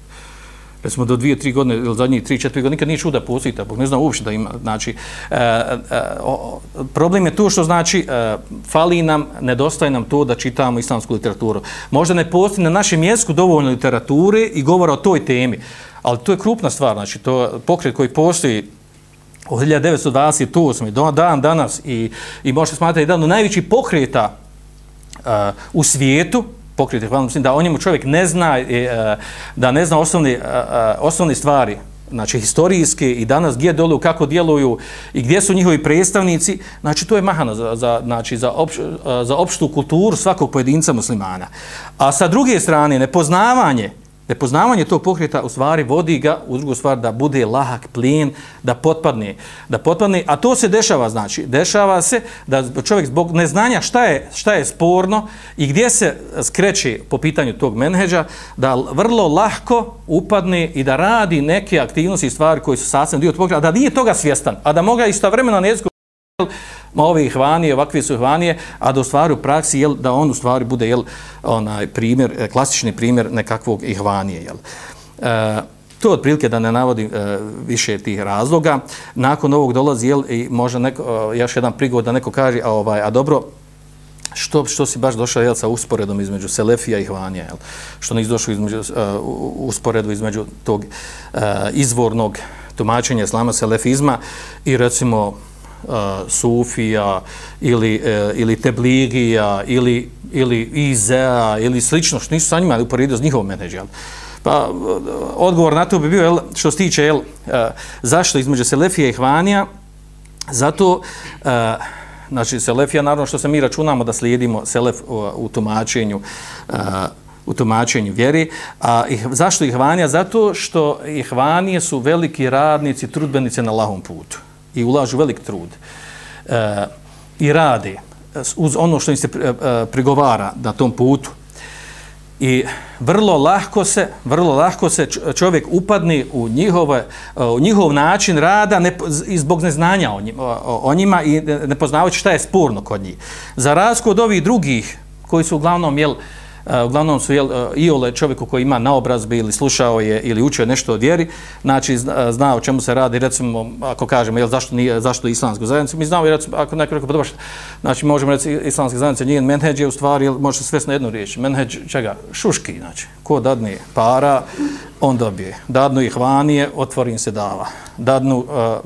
recimo do dvije, tri godine ili zadnjih tri, četiri godine, nikad nije čuda postoji ta Bog, ne znam uopšte da ima. Znači, e, e, o, problem je to što znači, e, fali nam, nedostaje nam to da čitamo islamsku literaturu. Možda ne postoji na našem jeziku dovoljno literature i govora o toj temi, ali to je krupna stvar, znači, to pokret koji postoji od 1928. do dan danas i, i možete smatrati jedan od najvećih pokreta uh, u svijetu, pokriti hvala mislim da o njemu čovjek ne zna e, e da ne zna osnovne e, osnovne stvari znači historijske i danas gdje doluju, kako djeluju i gdje su njihovi predstavnici, znači to je mahano za, za, znači, za, opš, e, za opštu kulturu svakog pojedinca muslimana. A sa druge strane, nepoznavanje Nepoznavanje tog pokreta u stvari vodi ga u drugu stvar da bude lahak plin, da potpadne, da potpadne, a to se dešava, znači, dešava se da čovjek zbog neznanja šta je, šta je sporno i gdje se skreće po pitanju tog menheđa, da vrlo lahko upadne i da radi neke aktivnosti i stvari koji su sasvim dio pokreta, a da nije toga svjestan, a da moga istovremeno na ma ovi hvanije, ovakvi su hvanije, a da u stvari u praksi, jel, da on u stvari bude jel, onaj primjer, e, klasični primjer nekakvog ihvanije. Jel. E, to je otprilike da ne navodim e, više tih razloga. Nakon ovog dolazi, jel, i može neko, e, još jedan prigod da neko kaže, a, ovaj, a dobro, što, što si baš došao jel, sa usporedom između Selefija i Hvanija, jel? što nisi došao između, uh, usporedu između tog uh, izvornog tumačenja islama, selefizma i recimo uh, Sufija ili, uh, ili Tebligija ili, ili Izea ili slično, što nisu sa njima uporedio s njihovom menedžijom. Pa odgovor na to bi bio, jel, što se tiče, jel, uh, zašto između Selefija i Hvanija, zato, uh, znači Selefija, naravno što se mi računamo da slijedimo Selef u, u tumačenju uh, u tumačenju vjeri. A ih, zašto Ihvanija? Zato što Ihvanije su veliki radnici, trudbenice na lahom putu i ulažu velik trud e, i rade uz ono što im se e, e, prigovara na tom putu. I vrlo lahko se vrlo lahko se čovjek upadne u njihove e, u njihov način rada ne, zbog neznanja o njima, o njima i ne poznavajući šta je sporno kod njih. Za razliku od ovih drugih koji su uglavnom jel, Uh, Eh, uglavnom su jel, eh, iole i ole čovjeku koji ima naobrazbe ili slušao je ili učio nešto od vjeri, znači eh, zna, o čemu se radi, recimo, ako kažemo, jel, zašto, nije, zašto islamsku zajednicu, mi znamo, recimo, ako neko rekao, pa znači možemo reći islamska zajednica, njen menheđ je u stvari, jel, može se svesti na jednu riječ, menheđ, čega, šuški, znači, ko dadne para, on dobije. Dadnu ih vanije, otvori se dava. Dadnu,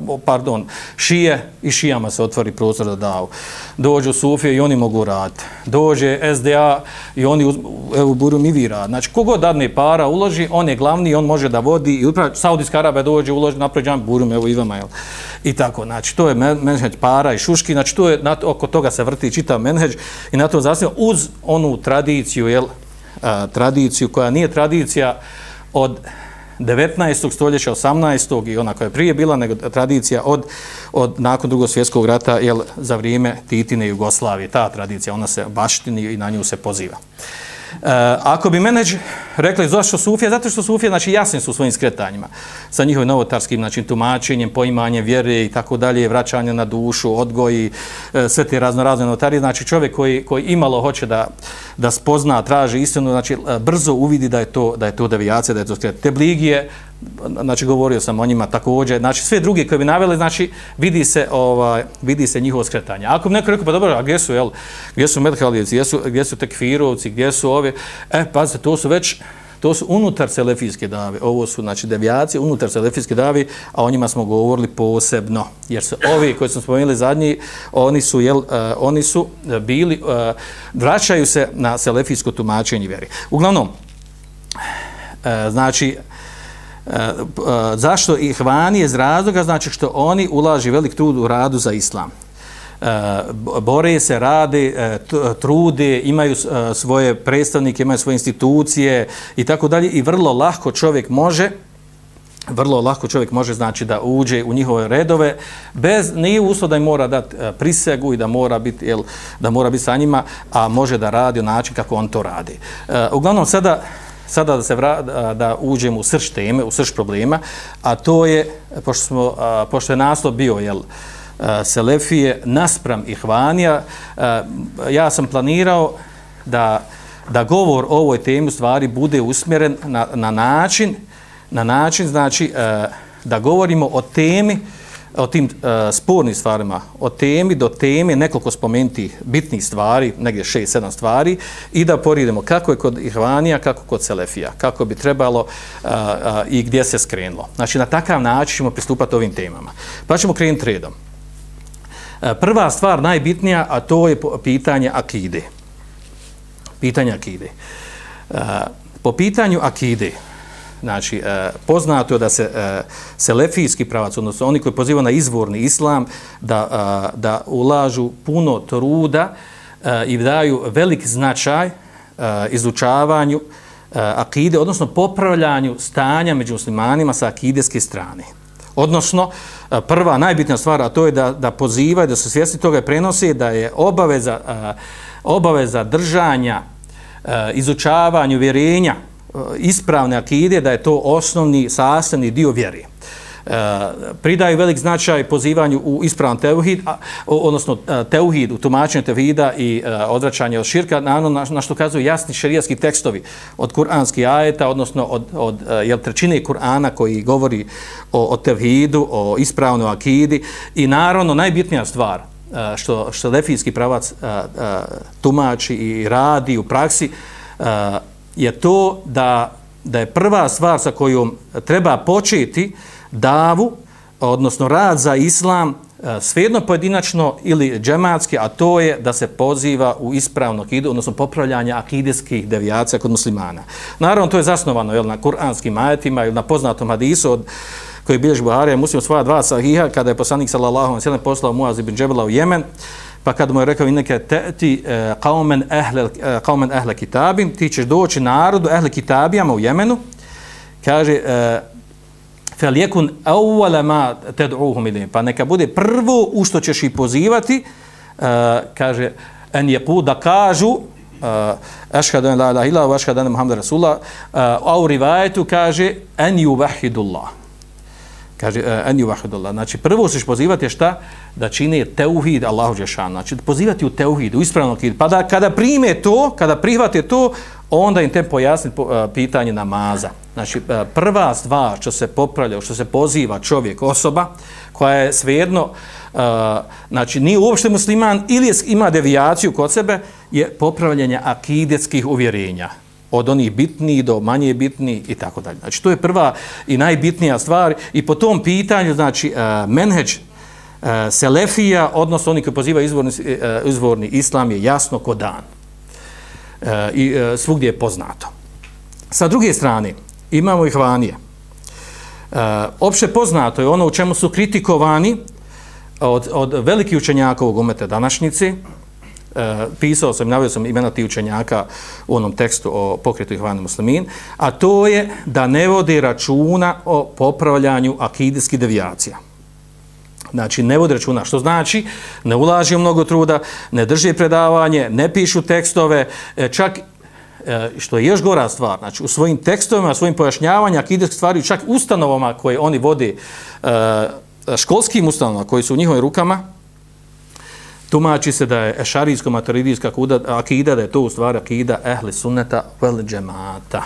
uh, pardon, šije i šijama se otvori prostor da davu. Dođu Sufije i oni mogu raditi. Dođe SDA i oni, uz, evo, buru mi vi rad. Znači, kogod dadne para, uloži, on je glavni, on može da vodi i upravo Saudijska Arabija dođe, uloži, napravi džam, buru evo i vama, jel? I tako, znači, to je menheđ para i šuški, znači, to je, na, oko toga se vrti čitav menheđ i na to zasnije uz onu tradiciju, jel, a, tradiciju koja nije tradicija od 19. stoljeća, 18. i ona koja je prije bila, nego tradicija od, od nakon drugog svjetskog rata, jel, za vrijeme Titine Jugoslavije, ta tradicija, ona se baštini i na nju se poziva. Eh, ako bi menedž rekli zašto Sufija? Zato što Sufija, znači, jasni su svojim skretanjima sa njihovim novotarskim, znači, tumačenjem, poimanjem vjere i tako dalje, vraćanje na dušu, odgoji, e, eh, sve te razno razne novotarije. Znači, čovjek koji, koji imalo hoće da, da spozna, traži istinu, znači, eh, brzo uvidi da je to, da je to devijacija, da je to skretanje. Te bligije, znači govorio sam o njima također, znači sve druge koje bi naveli, znači vidi se ovaj vidi se njihovo skretanje. Ako bi neko rekao pa dobro, a gdje su jel, gdje su medhalijevci, gdje su gdje su tekfirovci, gdje su ove, e pa to su već to su unutar selefijske dave. Ovo su znači devijacije unutar selefijske dave, a o njima smo govorili posebno. Jer se ovi koji smo spomenuli zadnji, oni su jel, uh, oni su e, bili uh, vraćaju se na selefijsko tumačenje vjeri. Uglavnom uh, znači E, zašto ih je iz razloga? Znači što oni ulaži velik trud u radu za islam. E, bore se rade trude imaju svoje predstavnike imaju svoje institucije i tako dalje. I vrlo lako čovjek može vrlo lako čovjek može znači da uđe u njihove redove bez nije uslov da im mora dati prisegu i da mora biti jel, da mora biti sa njima a može da radi u način kako on to radi. Uglavnom sada sada da se vra, da, uđemo u srž teme, u srž problema, a to je, pošto, smo, pošto je naslov bio, jel, Selefije, naspram Ihvanija, ja sam planirao da, da govor o ovoj temi stvari bude usmjeren na, na način, na način, znači, da govorimo o temi, o tim e, spornim stvarima, o temi do teme, nekoliko spomenuti bitnih stvari, negdje šest, sedam stvari, i da poridemo kako je kod Ihvanija, kako kod Selefija, kako bi trebalo uh, uh, i gdje se skrenulo. Znači, na takav način ćemo pristupati ovim temama. Pa ćemo krenuti redom. E, prva stvar, najbitnija, a to je pitanje akide. Pitanje akide. E, po pitanju akide, Znači, e, poznato je da se e, selefijski pravac, odnosno oni koji pozivaju na izvorni islam, da, e, da ulažu puno truda e, i daju velik značaj e, izučavanju e, akide, odnosno popravljanju stanja među muslimanima sa akideske strane. Odnosno, e, prva najbitnija stvar, a to je da, da pozivaju, da su svjesni toga prenosi, da je obaveza, e, obaveza držanja, e, izučavanju vjerenja, E, ispravne akide, da je to osnovni sastavni dio vjere. E, pridaju velik značaj pozivanju u ispravan teuhid, a, odnosno e, teuhid u tumačenju teuhida i a, odvraćanje od širka, na, na, na što kazuju jasni šerijski tekstovi od kuranskih ajeta, odnosno od, od jel, trećine Kur'ana koji govori o, o teuhidu, o ispravnoj akidi i naravno najbitnija stvar a, što, što lefijski pravac a, a, tumači i radi u praksi, a, je to da, da je prva stvar sa kojom treba početi davu, odnosno rad za islam, e, svejedno pojedinačno ili džematski, a to je da se poziva u ispravno akidu, odnosno popravljanje akideskih devijacija kod muslimana. Naravno, to je zasnovano jel, na kuranskim ajetima ili na poznatom hadisu od koji bilježi Buharija, muslim svoja dva sahiha, kada je poslanik sallallahu alaihi poslao Muaz ibn Džebela u Jemen, Pa kad mu je rekao inneke ti qaumen ehle, qaumen ehle kitabin, ti ćeš doći narodu ehle kitabijama u Jemenu. Kaže e, fel awwala ma tad'uhum ilayhi. Pa neka bude prvo u što ćeš ih pozivati, uh, kaže en yaqu da kažu e, ashhadu an la ilaha illa wa ashhadu anna muhammadar rasulullah e, uh, au rivayetu kaže en yubahidullah kaže e, uh, an znači prvo se pozivati šta? Da čini teuhid Allahu džeshan znači pozivati u teuhid, u ispravno kid pa da kada prime to kada prihvate to onda im te pojasni e, pitanje namaza. Znači e, prva stvar što se popravlja što se poziva čovjek osoba koja je svejedno znači nije uopšte musliman ili je, ima devijaciju kod sebe je popravljanje akidetskih uvjerenja od onih bitnijih do manje bitnijih i tako dalje. Znači, to je prva i najbitnija stvar i po tom pitanju, znači, e, menheđ e, selefija, odnosno oni koji pozivaju izvorni, e, izvorni islam je jasno ko dan. I svugdje je poznato. Sa druge strane, imamo ih vanije. Uh, opće poznato je ono u čemu su kritikovani od, od velikih učenjaka ovog umeta današnjice, e, pisao sam, navio sam imena ti učenjaka u onom tekstu o pokretu Ihvanu muslimin, a to je da ne vodi računa o popravljanju akidijskih devijacija. Znači, ne vodi računa, što znači, ne ulaži mnogo truda, ne drži predavanje, ne pišu tekstove, e, čak e, što je još gora stvar, znači u svojim tekstovima, svojim pojašnjavanjima, akidijskih stvari, čak ustanovama koje oni vode, e, školskim ustanovama koji su u njihovim rukama, tumači se da je ešarijsko-maturidijska akida, da je to u stvari akida ehli sunneta vel džemata.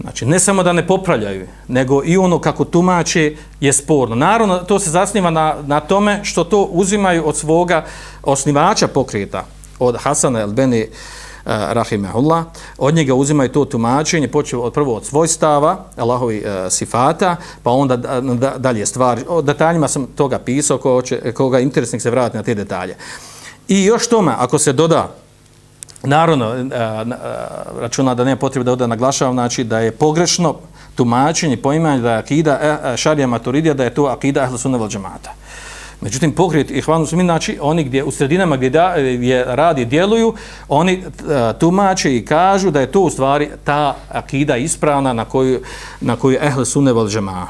Znači, ne samo da ne popravljaju, nego i ono kako tumače je sporno. Naravno, to se zasniva na, na tome što to uzimaju od svoga osnivača pokreta, od Hasana el-Beni uh, E, rahimehullah. Od njega uzimaju to tumačenje, počeo od prvo od svojstava, Allahovi uh, sifata, pa onda da, da, dalje stvari. O detaljima sam toga pisao, ko će, koga interesnik se vrati na te detalje. I još tome, ako se doda Naravno, e, e, računa da nema potrebe da ovdje naglašavam, znači da je pogrešno tumačenje, poimanje da je akida šarija maturidija, da je to akida ahla sunna vel džemata. Međutim, pokret i hvalnu sumi, znači oni gdje u sredinama gdje, da, e, gdje radi djeluju, oni e, tumače i kažu da je to u stvari ta akida ispravna na koju, na koju ehle sunna val džemaa.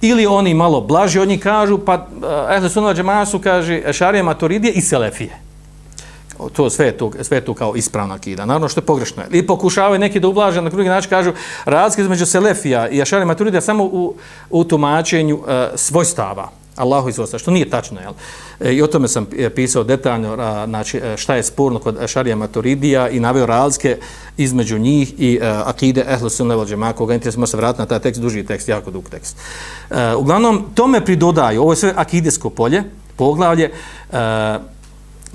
Ili oni malo blaži, oni kažu, pa e, ehle sunna val džemaa su, kaže, šarije maturidije i selefije to sve to sve to kao ispravna akida. Naravno što je pogrešno. I pokušavaju neki da ublaže na drugi način kažu razlika između selefija i ašari maturidija samo u, u tumačenju uh, svojstava. Allahu izvosta, što nije tačno, jel? E, I o tome sam pisao detaljno, a, znači, e, šta je sporno kod Šarija Maturidija i naveo razlike između njih i a, akide Ehlu Sunneval Džema, koga interesuje, može se vratiti na taj tekst, duži tekst, jako dug tekst. E, uglavnom, tome pridodaju, ovo je sve akidesko polje, poglavlje, a,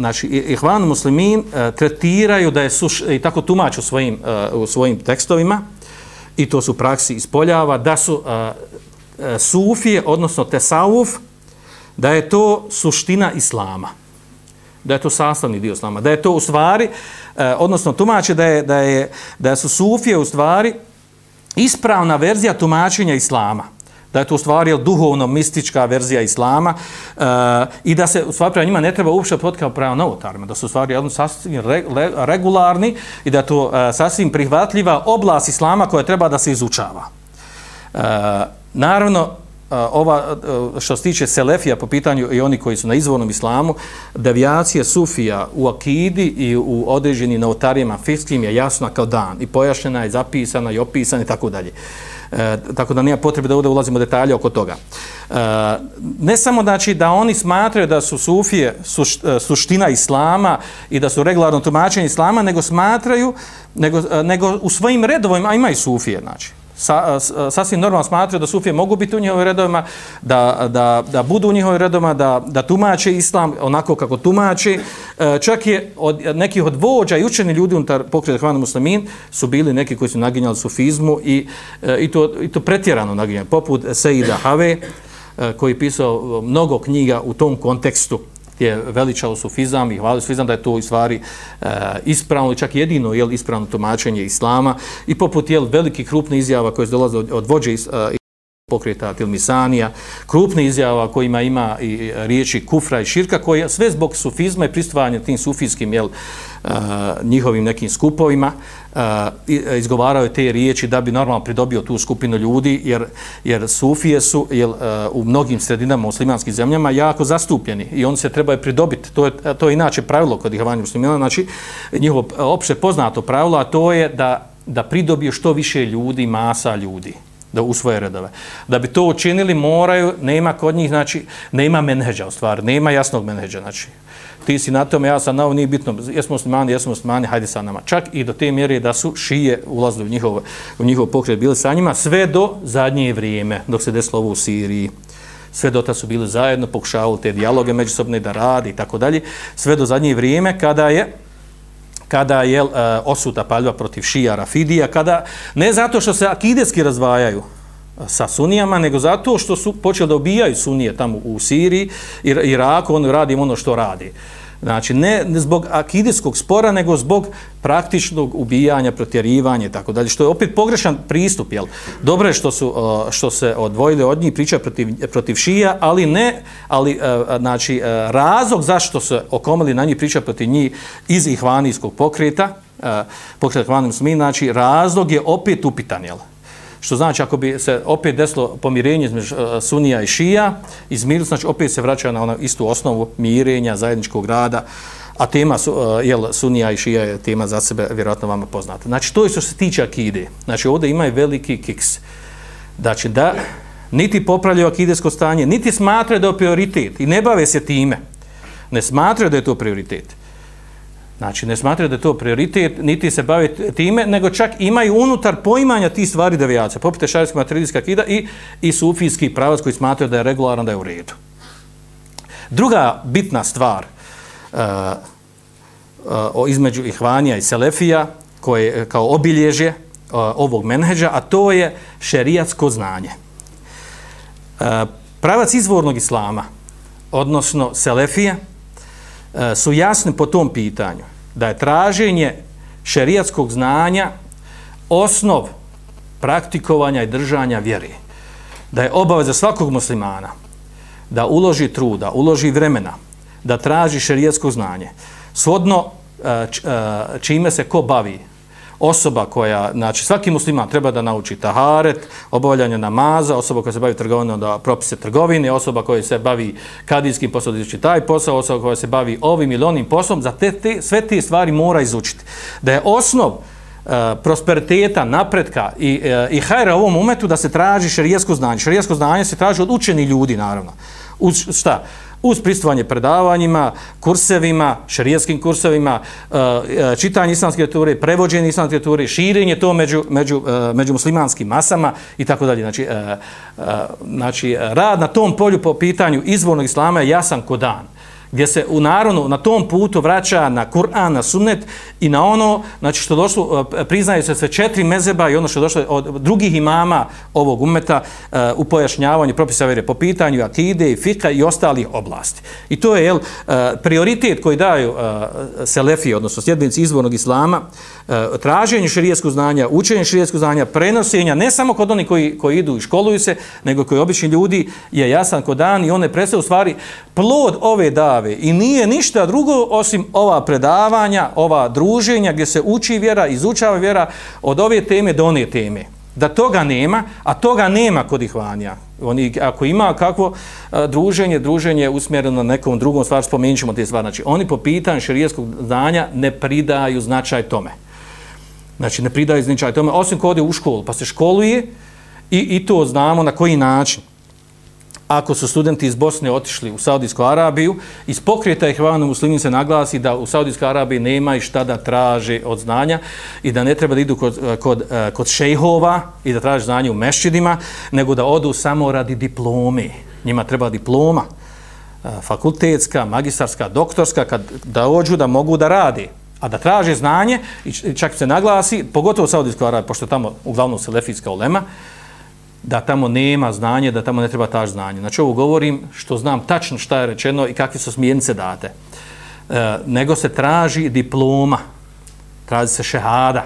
znači ihvan muslimin uh, tretiraju da je suš, i tako tumače u svojim, uh, u svojim tekstovima i to su praksi ispoljava da su uh, uh, sufije odnosno tesavuf da je to suština islama. Da je to sastavni dio islama. Da je to u stvari eh, odnosno tumače da je da je da su sufije u stvari ispravna verzija tumačenja islama. Da je to u stvari duhovno-mistička verzija islama uh, i da se u stvari prema njima ne treba uopšte potkao prema novotarima, da su u stvari jedno sasvim re, le, regularni i da je to uh, sasvim prihvatljiva oblast islama koja treba da se izučava. Uh, naravno, ova što se tiče selefija po pitanju i oni koji su na izvornom islamu, devijacija sufija u akidi i u određenim novotarijama fiskim je jasna kao dan i pojašnjena je, zapisana i opisana i tako dalje. E, tako da nema potrebe da ovdje ulazimo detalje oko toga. E, ne samo znači da oni smatraju da su sufije suš, e, suština islama i da su regularno tumačenje islama, nego smatraju, nego, e, nego u svojim redovima, a ima i sufije, znači, sa, sasvim normalno smatraju da sufije mogu biti u njihovim redovima, da, da, da budu u njihovim redovima, da, da tumače islam onako kako tumače. E, čak je od nekih od vođa i učeni ljudi unutar pokreta Hvana Muslimin su bili neki koji su naginjali sufizmu i, e, i, to, i to pretjerano naginjali, poput Seida Have, e, koji pisao mnogo knjiga u tom kontekstu je veličao sufizam i hvalio sufizam da je to u stvari e, ispravno, čak jedino je ispravno tumačenje islama i poput jel, veliki krupne izjava koje se dolaze od, od vođe e, pokreta Tilmisanija, krupne izjava kojima ima i riječi kufra i širka, koje sve zbog sufizma i pristvanja tim sufijskim jel, e, njihovim nekim skupovima e, e, izgovarao je te riječi da bi normalno pridobio tu skupinu ljudi, jer, jer sufije su jel, u mnogim sredinama muslimanskim zemljama jako zastupljeni i oni se trebaju pridobiti. To je, to je inače pravilo kod ihavanja muslimana, znači njihovo opšte poznato pravilo, a to je da, da pridobije što više ljudi, masa ljudi da u svoje redove. Da bi to učinili, moraju, nema kod njih, znači, nema menheđa u stvari, nema jasnog menheđa, znači, ti si na tome, ja sam na ovo, nije bitno, jesmo muslimani, jesmo muslimani, hajde sa nama. Čak i do te mjere da su šije ulazili u njihov, u njihov pokret, bili sa njima, sve do zadnje vrijeme, dok se desilo ovo u Siriji. Sve do ta su bili zajedno, pokušavali te dijaloge međusobne da radi i tako dalje. Sve do zadnje vrijeme kada je kada je eh, uh, osuta paljba protiv šija Rafidija, kada ne zato što se akideski razvajaju eh, sa sunijama, nego zato što su počeli da ubijaju sunije tamo u Siriji i Iraku, on radi ono što radi. Znači, ne zbog akidijskog spora, nego zbog praktičnog ubijanja, protjerivanja i tako dalje, što je opet pogrešan pristup, jel? Dobro je što, su, što se odvojili od njih priča protiv, protiv šija, ali ne, ali, e, znači, e, razlog zašto se okomali na njih priča protiv njih iz ihvanijskog pokreta, e, pokreta ihvanijskog smi, znači, razlog je opet upitan, jel? Što znači ako bi se opet desilo pomirenje između uh, sunija i šija, izmirili, znači opet se vraća na onu istu osnovu mirenja, zajedničkog rada, a tema su, uh, jel, sunija i šija je tema za sebe vjerojatno vama poznata. Znači, to je što se tiče akide. Znači, ovdje ima i veliki kiks. Znači, da niti popravljaju akidesko stanje, niti smatraju da je prioritet i ne bave se time. Ne smatraju da je to prioritet. Znači, ne smatraju da je to prioritet, niti se bave time, nego čak imaju unutar poimanja ti stvari devijacija. poput šarijska materijska kida i, i sufijski pravac koji smatraju da je regularan, da je u redu. Druga bitna stvar uh, uh, između Ihvanija i Selefija, koje eh, kao obilježje uh, ovog menheđa, a to je šerijatsko znanje. Uh, pravac izvornog islama, odnosno Selefija, E, su jasni po tom pitanju da je traženje šerijatskog znanja osnov praktikovanja i držanja vjere. Da je obaveza svakog muslimana da uloži truda, uloži vremena, da traži šerijatsko znanje. Svodno e, e, čime se ko bavi, osoba koja, znači svaki musliman treba da nauči taharet, obavljanje namaza, osoba koja se bavi trgovinom da propise trgovine, osoba koja se bavi kadijskim poslom da taj posao, osoba koja se bavi ovim ili onim poslom, za te, te, sve te stvari mora izučiti. Da je osnov uh, prosperiteta, napretka i, uh, i hajra ovom umetu da se traži šarijesko znanje. Šarijesko znanje se traži od učeni ljudi, naravno. Uz šta? Uz pristovanje predavanjima, kursevima, šarijetskim kursevima, e, e, čitanje islamske literature, prevođenje islamske literature, širenje to među, među, e, među muslimanskim masama i tako dalje. Znači, znači, rad na tom polju po pitanju izvornog islama je jasan ko dan gdje se u narodu na tom putu vraća na Kur'an, na sunnet i na ono, znači što došlo, e, priznaju se sve četiri mezeba i ono što došlo od drugih imama ovog umeta uh, e, u pojašnjavanju propisa vere po pitanju akide i fika i ostalih oblasti. I to je jel, uh, prioritet koji daju uh, Selefi, odnosno sljedbenici izvornog islama, uh, traženju širijeskog znanja, učenju širijeskog znanja, prenosenja, ne samo kod onih koji, koji idu i školuju se, nego koji obični ljudi je jasan kod dan i one predstavljaju u stvari plod ove da bave i nije ništa drugo osim ova predavanja, ova druženja gdje se uči vjera, izučava vjera od ove teme do one teme. Da toga nema, a toga nema kod ihvanja. Oni, ako ima kakvo a, druženje, druženje je usmjereno na nekom drugom stvar, spomenut ćemo te stvari. Znači, oni po pitanju širijeskog znanja ne pridaju značaj tome. Znači, ne pridaju značaj tome, osim kod je u školu, pa se školuje i, i to znamo na koji način ako su studenti iz Bosne otišli u Saudijsku Arabiju, iz pokreta Ihvanu muslimin se naglasi da u Saudijskoj Arabiji nema i šta da traže od znanja i da ne treba da idu kod, kod, eh, kod šejhova i da traže znanje u mešćidima, nego da odu samo radi diplome. Njima treba diploma eh, fakultetska, magistarska, doktorska, kad da ođu da mogu da radi. A da traže znanje, i čak se naglasi, pogotovo u Saudijskoj Arabiji, pošto tamo uglavnom selefijska uh, da tamo nema znanje, da tamo ne treba taž znanje. Znači ovo govorim što znam tačno šta je rečeno i kakve su smjernice date. E, nego se traži diploma, traži se šehada,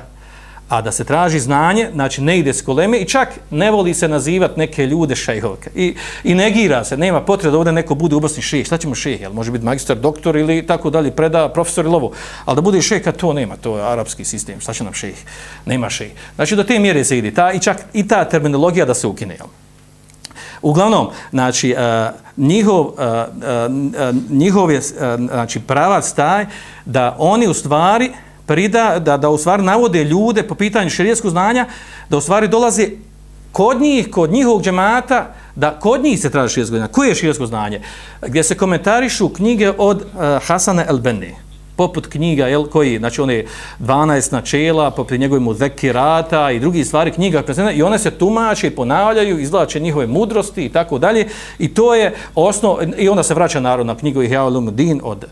a da se traži znanje, znači ne ide s koleme i čak ne voli se nazivat neke ljude šejhovke. I, I negira se, nema potrebe da ovdje neko bude ubasni šejh. Šta ćemo šejh? Jel može biti magistar, doktor ili tako dalje, preda profesor ili ovo. Ali da bude šejh, kad to nema, to je arapski sistem. Šta će nam šejh? Nema šejh. Znači do te mjere se ide. Ta, I čak i ta terminologija da se ukine. Jel? Uglavnom, znači, uh, njihov, uh, uh, njihov je uh, znači, pravac taj da oni u stvari prida, da, da u stvari navode ljude po pitanju širijetskog znanja, da u stvari dolaze kod njih, kod njihovog džemata, da kod njih se traži širijetsko znanje. Koje je širijetsko znanje? Gdje se komentarišu knjige od uh, Hasana el-Benne poput knjiga jel, koji, znači one 12 načela, poput njegove muzekirata i drugi stvari knjiga i one se tumače, ponavljaju, izvlače njihove mudrosti i tako dalje. I to je osnov, i onda se vraća narod na knjigu Ihjalum Din od,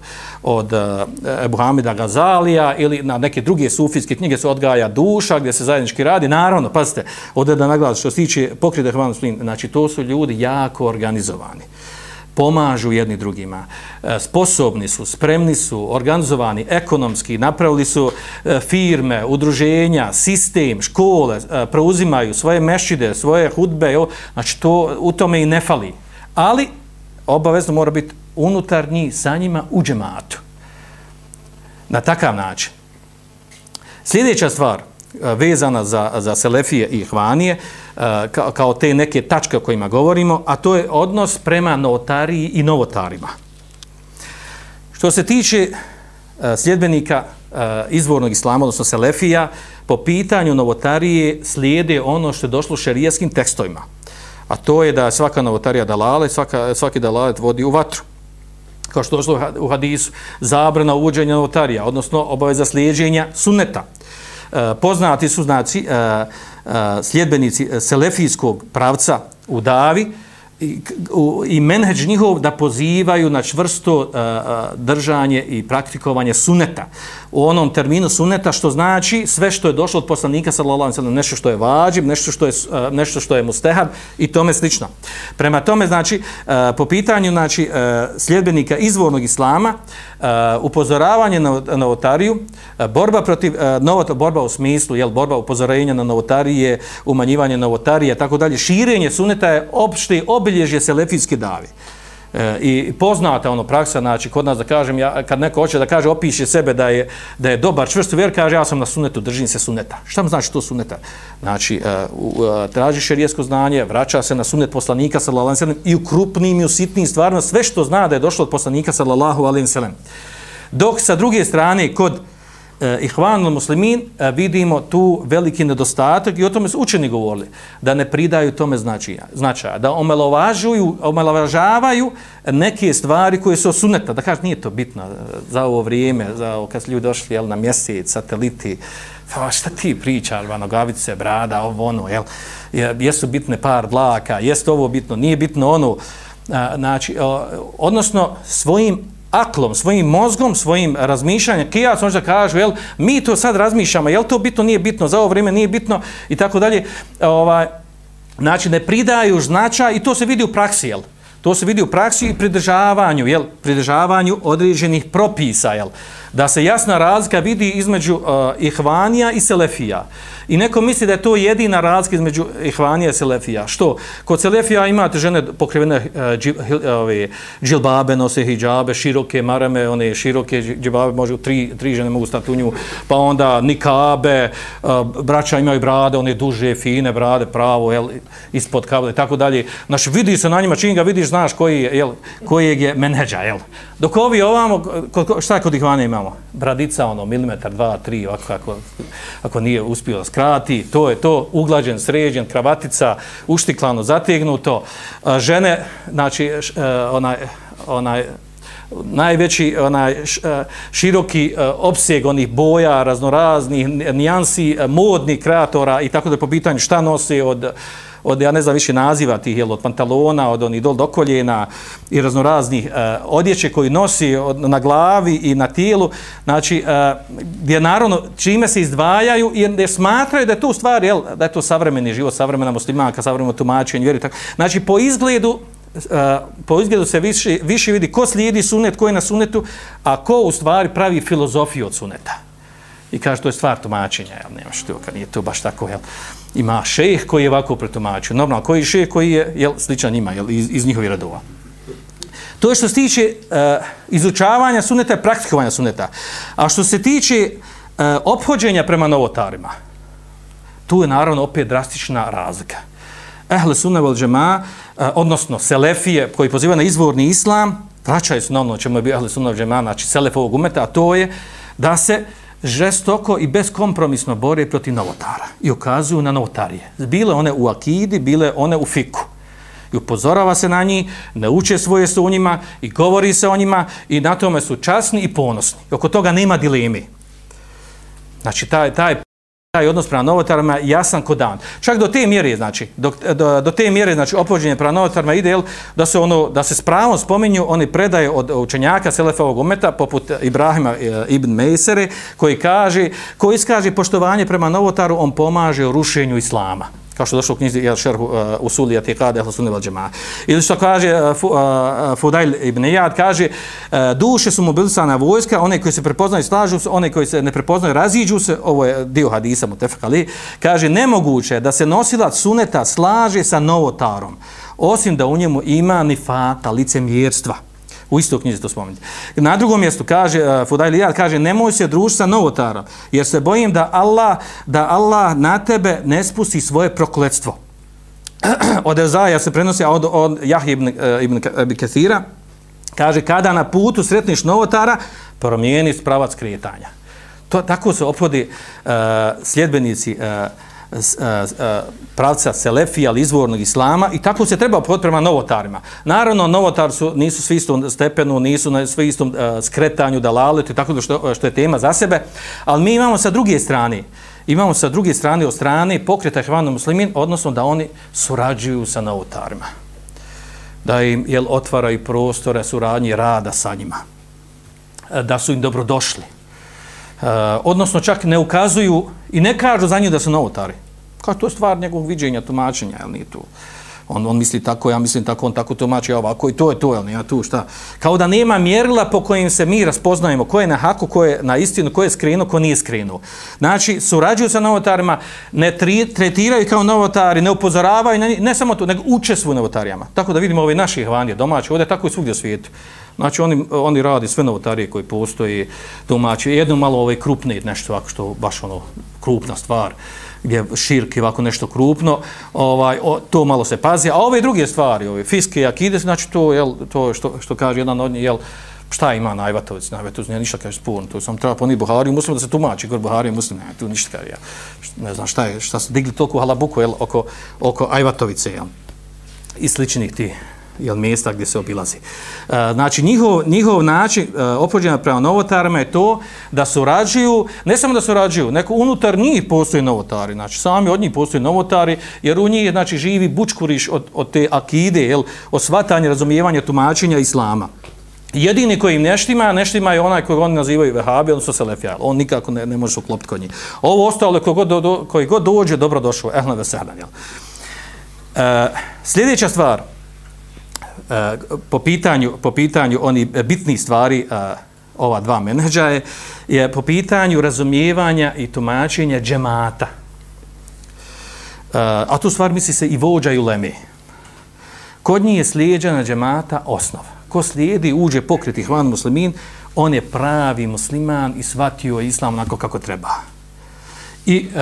od uh, Ebu Hamida Gazalija ili na neke druge sufijske knjige se odgaja duša gdje se zajednički radi, naravno, pazite, ovdje da naglasim što se tiče pokrita Hrvanu znači to su ljudi jako organizovani pomažu jedni drugima, e, sposobni su, spremni su, organizovani, ekonomski, napravili su e, firme, udruženja, sistem, škole, e, preuzimaju svoje mešide, svoje hudbe, znači to u tome i ne fali. Ali obavezno mora biti unutarnji sa njima u džematu. Na takav način. Sljedeća stvar, vezana za, za Selefije i Hvanije, kao, kao te neke tačke o kojima govorimo, a to je odnos prema notariji i novotarima. Što se tiče e, sljedbenika izvornog islama, odnosno selefija, po pitanju novotarije slijede ono što je došlo šerijaskim tekstovima. A to je da svaka novotarija dalale, svaka, svaki dalalet vodi u vatru. Kao što je došlo u hadisu, zabrana uvođenja novotarija, odnosno obaveza slijedženja sunneta. E, poznati su znači sljedbenici selefijskog pravca u Davi, i, i menheđ njihov da pozivaju na čvrsto uh, držanje i praktikovanje suneta. U onom terminu suneta što znači sve što je došlo od poslanika sallallahu alejhi ve sellem nešto što je vađib, nešto što je uh, nešto što je mustehab i tome slično. Prema tome znači uh, po pitanju znači uh, sljedbenika izvornog islama uh, upozoravanje na novotariju, uh, borba protiv uh, novot, borba u smislu jel borba upozorenja na novotarije, umanjivanje novotarije, tako dalje, širenje suneta je opšte obilježje selefijske dave. E, I poznata ono praksa, znači kod nas da kažem, ja, kad neko hoće da kaže, opiše sebe da je, da je dobar čvrst vjer, kaže ja sam na sunetu, držim se suneta. Šta mu znači to suneta? Znači, e, u, e, traži šerijesko znanje, vraća se na sunet poslanika sallallahu alaihi sallam i u krupnim i u sitnim stvarima, sve što zna da je došlo od poslanika sallallahu alaihi sallam. Dok sa druge strane, kod eh, ihvanul muslimin eh, vidimo tu veliki nedostatak i o tome su učeni govorili da ne pridaju tome značaja, značaja da omelovažuju, omelovažavaju neke stvari koje su suneta, da kaže nije to bitno eh, za ovo vrijeme, za ovo, kad su ljudi došli jel, na mjesec, sateliti, pa šta ti pričaš, nogavice, brada, ovo ono, jel, jesu bitne par dlaka, jeste ovo bitno, nije bitno ono, eh, znači, odnosno svojim aklom, svojim mozgom, svojim razmišljanjem, kijac možda kažu, jel, mi to sad razmišljamo, jel to bitno, nije bitno, za ovo vrijeme nije bitno i tako dalje. Ovaj, znači, ne pridaju značaj i to se vidi u praksi, jel? To se vidi u praksi i pridržavanju, jel? Pridržavanju određenih propisa, jel? Da se jasna razlika vidi između uh, ihvanija i selefija. I neko misli da je to jedina razlika između ihvanija i selefija. Što? Kod selefija imate žene pokrivene uh, uh džilbabe, nose hijabe, široke marame, one široke džilbabe, može tri, tri žene mogu stati u nju, pa onda nikabe, uh, braća imaju brade, one duže, fine brade, pravo, jel, ispod kable, i tako dalje. Znači, vidi se na njima, čim ga vidiš, znaš koji je, jel, kojeg je menedža, jel. Dok ovi ovamo, šta je kod ihvanija imamo? Bradica, ono, milimetar, dva, tri, ovako, ako, ako nije uspio da skrati, to je to, uglađen, sređen, kravatica, uštiklano, zategnuto. Žene, znači, e, onaj, onaj, najveći onaj e, široki e, opseg onih boja raznoraznih nijansi modnih kreatora i tako da po pitanju šta nose od od, ja ne znam više naziva tih, jel, od pantalona, od onih dol do koljena i raznoraznih e, odjeće koji nosi od, na glavi i na tijelu, znači, e, gdje naravno čime se izdvajaju i gdje smatraju da je to stvar, jel, da je to savremeni život, savremena muslimanka, savremeno tumačenje, vjeri, tako. Znači, po izgledu, Uh, po izgledu se više, više vidi ko slijedi sunet, ko je na sunetu, a ko u stvari pravi filozofiju od suneta. I kaže, to je stvar tumačenja, jel, nema što, kad nije to baš tako, jel. Uh, ima šejh koji je ovako pretumačio. Normalno, koji šejh koji je jel, sličan njima jel, iz, iz njihovih radova. To je što se tiče uh, izučavanja suneta i praktikovanja suneta. A što se tiče eh, uh, obhođenja prema novotarima, tu je naravno opet drastična razlika. Ehle sunne vel džema, uh, eh, odnosno selefije koji pozivaju na izvorni islam, vraćaju se na ono čemu je bio ehle sunne vel džema, znači selef ovog umeta, a to je da se uh, žestoko i beskompromisno bore protiv novotara i ukazuju na novotarije. Bile one u akidi, bile one u fiku. I upozorava se na njih, nauče svoje su u njima i govori se o njima i na tome su časni i ponosni. I oko toga nema dileme. Znači, taj, taj taj odnos prema novotarima jasan kod dan. Čak do te mjere, znači, do, do, do te mjere, znači, opođenje prema novotarima ide, da se ono, da se s pravom spominju oni predaje od učenjaka Selefovog umeta, poput Ibrahima e, ibn Mejsere, koji kaže, koji iskaže poštovanje prema novotaru, on pomaže u rušenju islama kao što došlo u knjizi jel šerhu uh, Usuli Atikade ehlu sunni wal jamaa. Ili što kaže uh, fu, uh, Fudail ibn Iyad kaže uh, duše su mobilisana vojska one koji se prepoznaju slažu se one koji se ne prepoznaju raziđu se. Ovo je dio hadisa mutafak ali kaže nemoguće da se nosilac suneta slaže sa novotarom osim da u njemu ima nifata licemjerstva. U istoj knjizi to spominje. Na drugom mjestu kaže, uh, Fudail Iyad kaže, nemoj se družiti sa novotara, jer se bojim da Allah, da Allah na tebe ne spusti svoje prokletstvo. od Ezaja se prenosi od, od Jahje ibn, uh, ibn Kathira, kaže, kada na putu sretniš novotara, promijeni pravac kretanja. To, tako se opodi uh, sljedbenici uh, pravca Selefija, ali izvornog islama i tako se treba opodi prema novotarima. Naravno, novotar su, nisu svi istom stepenu, nisu na svi istom uh, skretanju, dalaletu i tako da što, što je tema za sebe, ali mi imamo sa druge strane, imamo sa druge strane, od strane pokreta Hvanu muslimin, odnosno da oni surađuju sa novotarima. Da im jel, otvaraju prostore suradnje rada sa njima. E, da su im dobrodošli. Uh, odnosno čak ne ukazuju i ne kažu za njih da su novotari. Kao to je stvar njegovog viđenja, tumačenja, jel nije tu. On, on misli tako, ja mislim tako, on tako tumači, ja ovako i to je to, jel nije tu, šta. Kao da nema mjerila po kojim se mi raspoznajemo ko je na haku, ko je na istinu, ko je skrenuo, ko nije skrenuo. Znači, surađuju sa novotarima, ne tri, tretiraju kao novotari, ne upozoravaju, ne, ne samo to, nego uče svoju novotarijama. Tako da vidimo ove naše hvanije domaće, ovdje tako i svugdje u svijetu. Znači oni, oni radi sve novotarije koji postoji domaći. Jedno malo ovaj krupne nešto ovako što baš ono krupna stvar gdje širki ovako nešto krupno, ovaj, o, to malo se pazi. A ove druge stvari, ove fiske, akide, znači to, jel, to što, što kaže jedan od njih, jel, šta ima najvatovac, najvatovac, nije ništa kaže spurno, to sam treba poniti Buhari, muslim da se tumači, gore Buhari muslim, ne, tu ništa kaže, ja. ne znam šta je, šta su digli toliko halabuku, jel, oko, oko Ajvatovice, jel, i sličnih ti jel, mjesta gdje se obilazi. E, znači, njihov, njihov način e, opođena prema novotarima je to da surađuju, ne samo da surađuju, neko unutar njih postoje novotari, znači sami od njih postoje novotari, jer u njih znači, živi bučkuriš od, od te akide, jel, od razumijevanje, razumijevanja, tumačenja islama. Jedini koji im neštima, neštima je onaj koji oni nazivaju vehabi, odnosno selefijal. On nikako ne, ne može uklopiti kod njih. Ovo ostalo koji god, do, koji god dođe, dobro došlo. Ehna veselan. jel? E, sljedeća stvar, Eh, po pitanju, po pitanju oni bitni stvari eh, ova dva menadža je, je po pitanju razumijevanja i tumačenja džemata. Eh, a tu stvar misli se i vođa i ulemi. Kod njih je slijedjena džemata osnov. Ko slijedi, uđe pokriti hvan muslimin, on je pravi musliman i shvatio islam onako kako treba. I e,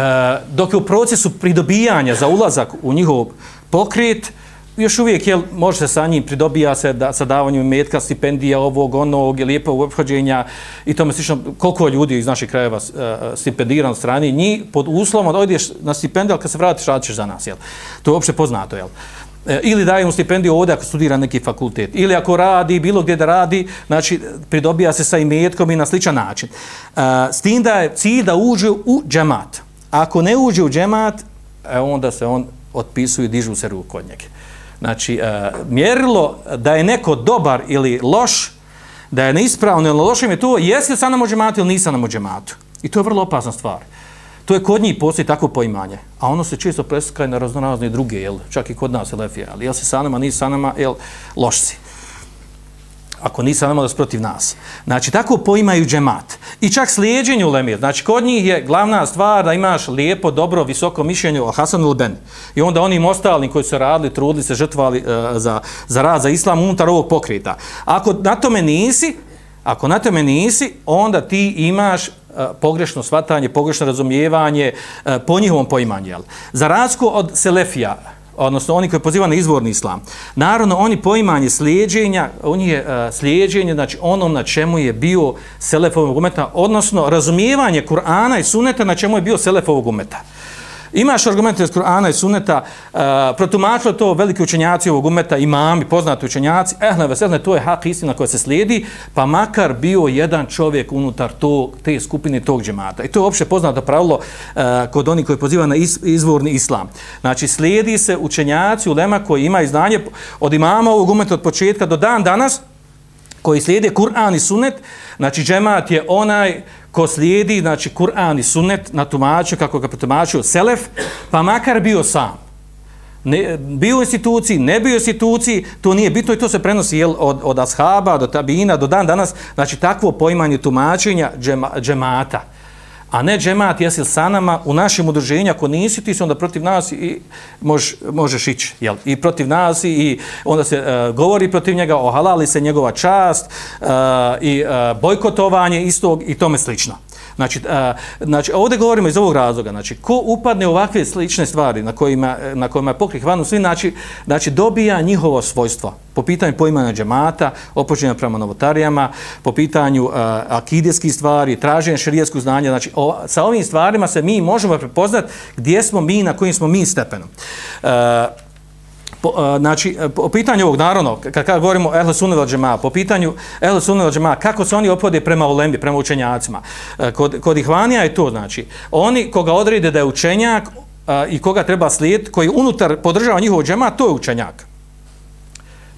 dok je u procesu pridobijanja za ulazak u njihov pokret, e, još uvijek je može se sa njim pridobija se da sa davanjem metka stipendija ovog onog je lijepo obhođenja i tome slično. Koliko ljudi iz naših krajeva uh, stipendiran strani njih pod uslovom da odeš na stipendiju kad se vratiš radiš za nas jel? To je uopšte poznato jel? E, ili daje mu stipendiju ovdje ako studira neki fakultet. Ili ako radi bilo gdje da radi znači pridobija se sa imetkom i na sličan način. E, s tim da je cilj da uđe u džemat. Ako ne uđe u džemat e, onda se on otpisuje i dižu se ruku od njega znači, e, mjerilo da je neko dobar ili loš, da je neispravno ili lošim je to, jesi li sa nam džematu ili nisa nam džematu. I to je vrlo opasna stvar. To je kod njih postoji tako poimanje. A ono se često preskaje na raznorazne druge, jel? čak i kod nas je lefija. Ali jel si sa nama, nisi sa nama, jel loš si ako nisi namo da protiv nas. Znači, tako poimaju džemat. I čak slijedženju lemir. Znači, kod njih je glavna stvar da imaš lijepo, dobro, visoko mišljenje o Hasan Lubeni. I onda onim ostalim koji su radili, trudili se, žrtvali uh, e, za, za rad, za islam unutar ovog pokrita. Ako na tome nisi, ako na tome nisi, onda ti imaš e, pogrešno svatanje, pogrešno razumijevanje e, po njihovom poimanju. Za razliku od Selefija, odnosno oni koji pozivaju na izvorni islam. Naravno, oni poimanje slijedženja, on je uh, slijedženje, znači ono na čemu je bio Selefovog umeta, odnosno razumijevanje Kur'ana i Suneta na čemu je bio Selefovog umeta. Imaš argumente iz Kur'ana i Sunneta, e, protumačilo to veliki učenjaci ovog umeta, imami, poznati učenjaci, ehle, veselne, to je hak istina koja se slijedi, pa makar bio jedan čovjek unutar to, te skupine tog džemata. I to je uopšte poznato pravilo e, kod onih koji poziva na is, izvorni islam. Znači, slijedi se učenjaci u lema koji imaju znanje od imama ovog umeta od početka do dan danas, koji slijede Kur'an i Sunnet, znači džemat je onaj ko slijedi, znači Kur'an i Sunnet na tumaču, kako ga protumačio Selef, pa makar bio sam. Ne, bio u instituciji, ne bio u instituciji, to nije bitno i to se prenosi jel, od, od ashaba do tabina do dan danas, znači takvo poimanje tumačenja džema, džemata a ne džemat jesi sa nama u našem udruženju, ako nisi ti se onda protiv nas i mož, možeš ići. Jel? I protiv nas i onda se e, govori protiv njega, ohalali se njegova čast e, i e, bojkotovanje istog i tome slično. Znači, a, znači, ovdje govorimo iz ovog razloga, znači, ko upadne u ovakve slične stvari na kojima, na kojima je pokrih vanu svi, znači, znači, dobija njihovo svojstvo po pitanju poimanja džemata, opočenja prema novotarijama, po pitanju uh, akidijskih stvari, traženja širijetskog znanja, znači, o, sa ovim stvarima se mi možemo prepoznati gdje smo mi, na kojim smo mi stepenom. Uh, po, znači, e, po pitanju ovog, naravno, kad, kad govorimo ehle sunne džema, po pitanju ehle sunne džema, kako se oni opode prema ulembi, prema učenjacima, e, kod, kod ihvanija je to, znači, oni koga odrede da je učenjak a, i koga treba slijed, koji unutar podržava njihov džema, to je učenjak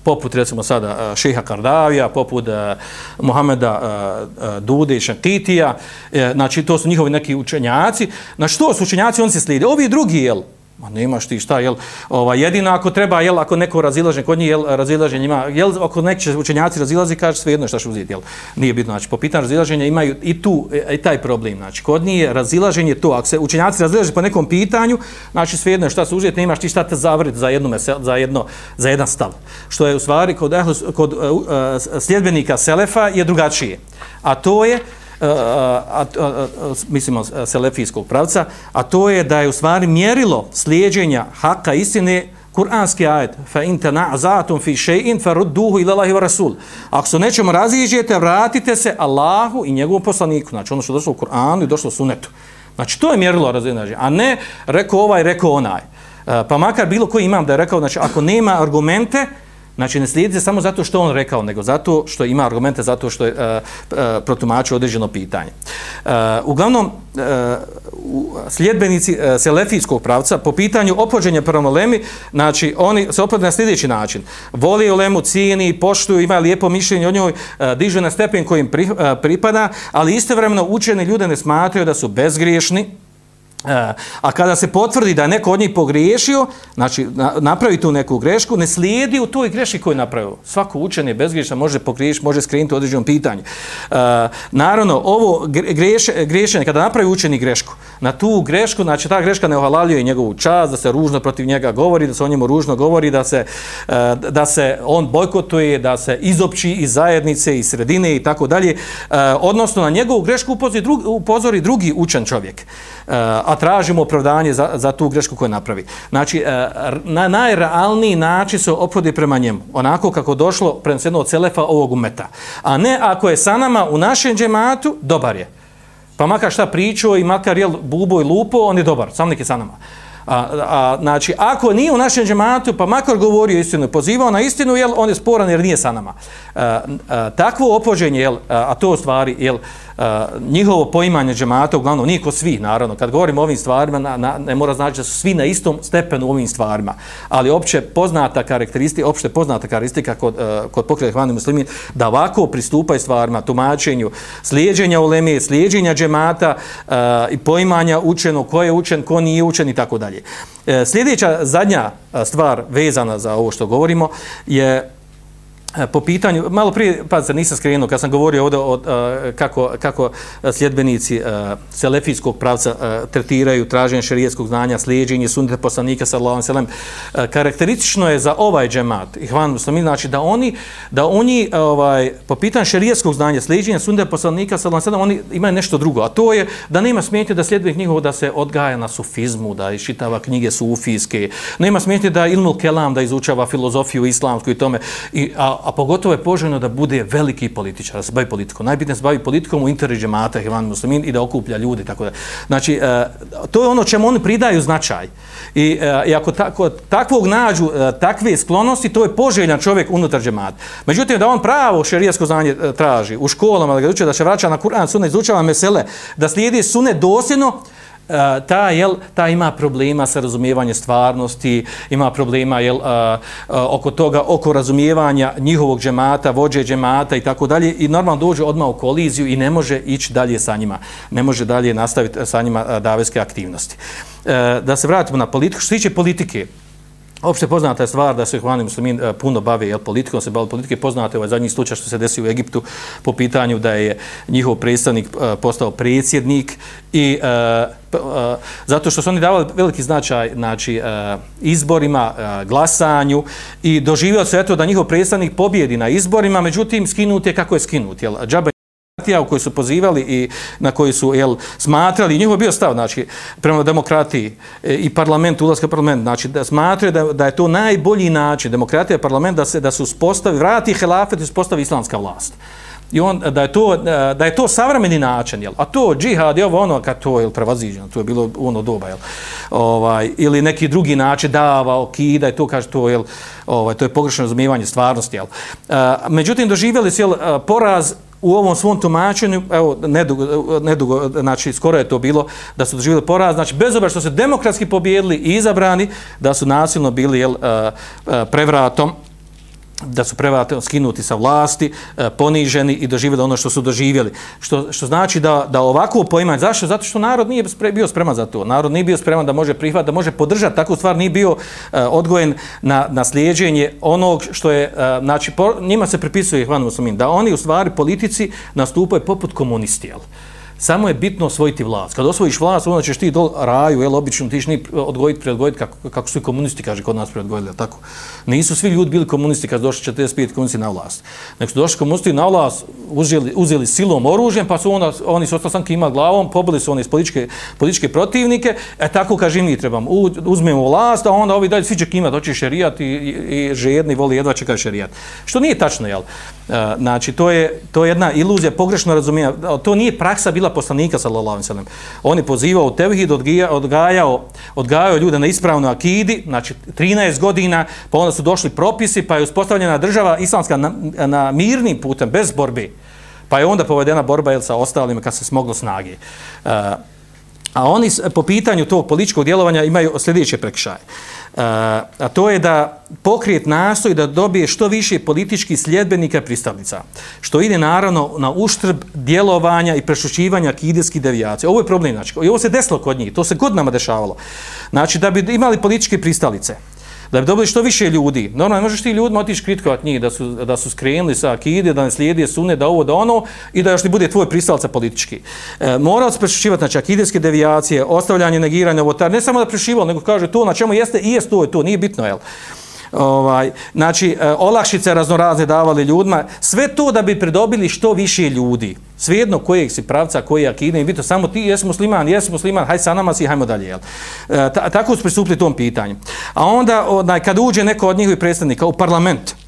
poput recimo sada e, Šeha Kardavija, poput eh, Mohameda eh, Dude i Šantitija, eh, znači to su njihovi neki učenjaci. Na što su učenjaci, oni se slijede. Ovi drugi, jel, Ma nemaš ti šta, jel, ova, jedino ako treba, jel, ako neko razilaže, kod njih, jel, razilaženje ima, jel, ako neki učenjaci razilazi, kaže sve jedno šta će uzeti, jel, nije bitno, znači, po pitanju razilaženja imaju i tu, e, i taj problem, znači, kod njih je razilaženje to, ako se učenjaci razilaže po nekom pitanju, znači, sve jedno šta se uzeti, nemaš ti šta te zavriti za, jednu mesel, za, jedno, za jedan stav, što je u stvari kod, kod uh, sljedbenika Selefa je drugačije, a to je, a, a, a, mislimo selefijskog pravca, a to je da je u stvari mjerilo slijeđenja haka istine Kur'anski ajet fa in tana'zatum fi shay'in farudduhu ila Allahi wa rasul. Ako se nečemu raziđete, vratite se Allahu i njegovom poslaniku. Znači ono što je došlo u Kur'anu i došlo u Sunnetu. Znači to je mjerilo raziđenja, a ne rekao ovaj, rekao onaj. E, pa makar bilo koji imam da je rekao, znači ako nema argumente, Znači, ne slijedite samo zato što on rekao, nego zato što ima argumente, zato što je uh, uh, protumačio određeno pitanje. Uh, uglavnom, uh, sljedbenici uh, selefijskog pravca, po pitanju opođenja prvom lemi, znači, oni se opode na sljedeći način. Voli u lemu, cijeni, poštuju, ima lijepo mišljenje o njoj, uh, diže na stepen kojim pri, uh, pripada, ali istovremeno učeni ljude ne smatraju da su bezgriješni, E, a kada se potvrdi da neko od njih pogriješio, znači napravi tu neku grešku, ne slijedi u toj greši koju je napravio. Svako učenje je bezgriješno, može pogriješiti, može skrenuti određenom pitanju. E, naravno, ovo greš, grešenje, kada napravi učeni grešku, na tu grešku, znači ta greška ne ohalaljuje njegovu čast, da se ružno protiv njega govori, da se o njemu ružno govori, da se, e, da se on bojkotuje, da se izopći iz zajednice, iz sredine i tako dalje. E, odnosno, na njegovu grešku upozori drugi, upozori drugi učen čovjek. E, a tražimo opravdanje za, za tu grešku koju napravi. Znači, e, na najrealniji način se opodi prema njemu, onako kako došlo prenosjedno od Selefa ovog umeta. A ne ako je sa nama u našem džematu, dobar je. Pa makar šta pričao i makar je bubo i lupo, on je dobar, sam neki sa nama. A, a, znači, ako nije u našem džematu, pa makar govorio istinu, pozivao na istinu, jel, on je sporan jer nije sa nama. E, a, a, e, takvo opođenje, jel, a, a to stvari, jel, Uh, njihovo poimanje džemata, uglavnom nije kod svih, naravno, kad govorimo o ovim stvarima, na, na, ne mora znači da su svi na istom stepenu ovim stvarima, ali opće poznata karakteristika, opšte poznata karakteristika kod, uh, kod pokreta hvani muslimin, da ovako pristupaju stvarima, tumačenju, slijedženja uleme, slijedženja džemata uh, i poimanja učeno, ko je učen, ko nije učen i tako dalje. E, sljedeća, zadnja stvar vezana za ovo što govorimo je E, po pitanju, malo prije, pa nisam skrenuo, kad sam govorio ovdje o, a, kako, kako sljedbenici a, selefijskog pravca a, tretiraju traženje šarijetskog znanja, slijedženje sunnite poslanika sallallahu alejhi ve sellem, karakteristično je za ovaj džemat, ihvan muslimi znači da oni, da oni ovaj, po pitanju šerijetskog znanja, slijedženja sunnite poslanika sallallahu alejhi ve sellem, oni imaju nešto drugo, a to je da nema smetnje da sljedbenik njihovo da se odgaja na sufizmu, da iščitava knjige sufijske, nema smetnje da ilmul kelam, da izučava filozofiju islamsku i tome, i, a, a pogotovo je poželjno da bude veliki političar, da se bavi politikom. Najbitnije se bavi politikom u interesu džemata Ivan Muslimin i da okuplja ljudi. Tako da. Znači, e, to je ono čemu oni pridaju značaj. I, e, i ako tako, takvog nađu e, takve sklonosti, to je poželjan čovjek unutar džemata. Međutim, da on pravo šerijasko znanje e, traži u školama, da ga uče da se vraća na Kur'an, sunne, izučava mesele, da slijedi sunne dosljedno, Eh, ta jel ta ima problema sa razumijevanjem stvarnosti, ima problema jel a, a, oko toga oko razumijevanja njihovog džemata, vođe džemata i tako dalje i normalno dođe odmah u koliziju i ne može ići dalje sa njima. Ne može dalje nastaviti sa njima uh, daveske aktivnosti. E, da se vratimo na politiku, što se tiče politike, Opšte poznata je stvar da se Hvani muslimin e, puno bave jel, politikom, se bave politike. Poznate ovaj zadnji slučaj što se desi u Egiptu po pitanju da je njihov predstavnik e, postao predsjednik i uh, uh, zato što su oni davali veliki značaj znači, uh, izborima, glasanju i doživio se eto da njihov predstavnik pobjedi na izborima, međutim skinut je kako je skinut. Jel, džaba demokratija u koju su pozivali i na koji su jel, smatrali, njihov bio stav znači, prema demokratiji e, i parlament, ulazka parlament, znači da smatraju da, da je to najbolji način, demokratija parlament, da se da se uspostavi, vrati helafet i uspostavi islamska vlast. I on, da je to, e, da je to savremeni način, jel? a to džihad je ovo ono kad to je prevaziđeno, to je bilo ono doba, jel? Ovaj, ili neki drugi način dava, okida i to kaže to, jel? Ovaj, to je pogrešno razumijevanje stvarnosti. Jel? A, međutim, doživjeli su jel, e, poraz u ovom svom tumačenju, evo, nedugo, nedugo, znači, skoro je to bilo, da su doživjeli poraz, znači, bez obra što se demokratski pobjedili i izabrani, da su nasilno bili, jel, eh, eh, prevratom, da su prevate skinuti sa vlasti, e, poniženi i doživjeli ono što su doživjeli. Što, što znači da, da ovako poimanje, zašto? Zato što narod nije bio spreman za to. Narod nije bio spreman da može prihvatiti, da može podržati takvu stvar, nije bio uh, odgojen na, na slijedženje onog što je, uh, znači, po, njima se pripisuje, Hvanu Musumin, da oni u stvari politici nastupaju poput komunisti, jel? Samo je bitno osvojiti vlast. Kad osvojiš vlast, onda ćeš ti do raju, jel, obično ti ni odgojiti, preodgojiti, kako, kako su i komunisti, kaže, kod nas preodgojili, tako. Nisu svi ljudi bili komunisti kad su došli 45 komunisti na vlast. Nek su došli komunisti na vlast, uzeli, uzeli silom oružjem, pa su onda, oni su ostali sam kima glavom, pobili su oni iz političke, političke protivnike, e tako, kaže, mi trebamo, uzmemo vlast, a onda ovi dalje svi će kima doći šerijat i, i, i žedni voli jedva čekaju šerijat. Što nije tačno, jel? E, znači, to je, to je jedna iluzija, pogrešno razumijem, To nije praksa bila poslanika sallallahu alejhi ve sellem. On je pozivao tevhid, odgajao, odgajao ljude na ispravnu akidi, znači 13 godina, pa onda su došli propisi, pa je uspostavljena država islamska na, na mirnim putem bez borbe. Pa je onda povedena borba jel, sa ostalima kad se smoglo snage. Uh, a oni po pitanju tog političkog djelovanja imaju sljedeće prekšaje e, a to je da pokrijet nastoji da dobije što više političkih sljedbenika pristavnica, što ide naravno na uštrb djelovanja i prešućivanja kideskih devijacija. Ovo je problem, znači, i ovo se desilo kod njih, to se godinama dešavalo. Znači, da bi imali političke pristalice, da bi dobili što više ljudi. Normalno, ne možeš ti ljudima otići kritikovat njih da su, da su skrenuli sa akide, da ne slijedi sune, da ovo, da ono i da još ti bude tvoj pristalca politički. E, morao se prešušivati, znači, akideske devijacije, ostavljanje, negiranje, ovo, ne samo da prešivalo, nego kaže to na čemu jeste i jest to je to, nije bitno, jel? Ovaj znači e, olakšice raznorazne davali ljudima sve to da bi pridobili što više ljudi. Svejedno kojeg si pravca koji akide i bito samo ti jesi musliman jesi musliman haj sa nama si hajmo dalje jel? E, tako su pristupili tom pitanju. A onda onaj kad uđe neko od njihovih predstavnika u parlament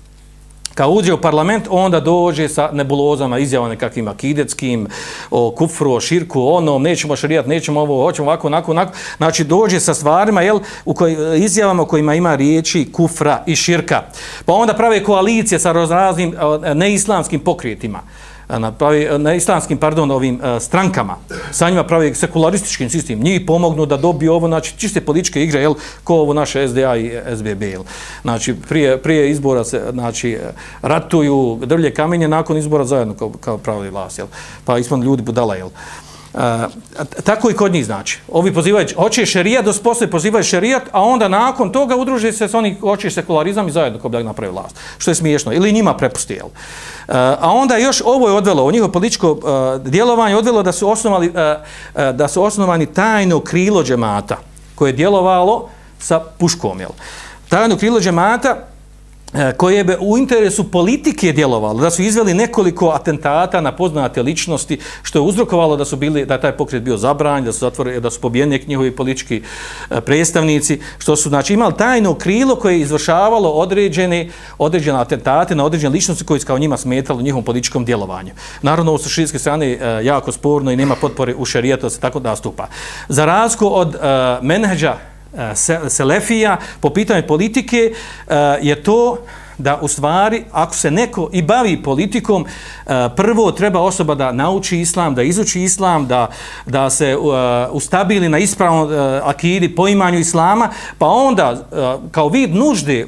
Kad uđe u parlament, onda dođe sa nebulozama, izjavama nekakvim akidetskim, o kufru, o širku, ono, nećemo šarijat, nećemo ovo, hoćemo ovako, onako, onako. Znači, dođe sa stvarima, jel, u koj, izjavama u kojima ima riječi kufra i širka. Pa onda prave koalicije sa raznim neislamskim pokrijetima na, pravi, na islamskim pardon, ovim uh, strankama, sa njima pravi sekularističkim sistem, njih pomognu da dobiju ovo, znači čiste političke igre, jel, ko ovo naše SDA i SBB, jel. Znači, prije, prije izbora se, znači, ratuju drvlje kamenje, nakon izbora zajedno kao, kao pravi vlast, jel. Pa ispod ljudi budala, jel. Uh, tako i kod njih znači. Ovi pozivaju, hoće šerijat, dosposle pozivaju šerijat, a onda nakon toga udruže se s onih, hoće sekularizam i zajedno kao da napravi vlast. Što je smiješno. Ili njima prepusti, jel? Uh, a onda još ovo je odvelo, u njihovo političko uh, djelovanje odvelo da su, osnovali, da su osnovani tajno krilo džemata koje je djelovalo sa puškom, jel? Tajno krilo džemata E, koje bi u interesu politike djelovalo, da su izveli nekoliko atentata na poznate ličnosti, što je uzrokovalo da su bili, da je taj pokret bio zabranj, da su zatvore, da su pobijeni njihovi politički e, predstavnici, što su znači imali tajno krilo koje je izvršavalo određene, određene atentate na određene ličnosti koje su kao njima smetalo u njihovom političkom djelovanju. Naravno, ovo su širijske strane e, jako sporno i nema potpore u šarijetu da se tako nastupa. Za razliku od uh, menheđa Selefija po pitanju politike eh, je to da u stvari, ako se neko i bavi politikom, eh, prvo treba osoba da nauči islam, da izuči islam, da, da se eh, ustabili na ispravnom eh, akidi, poimanju islama, pa onda, kao vid nužde,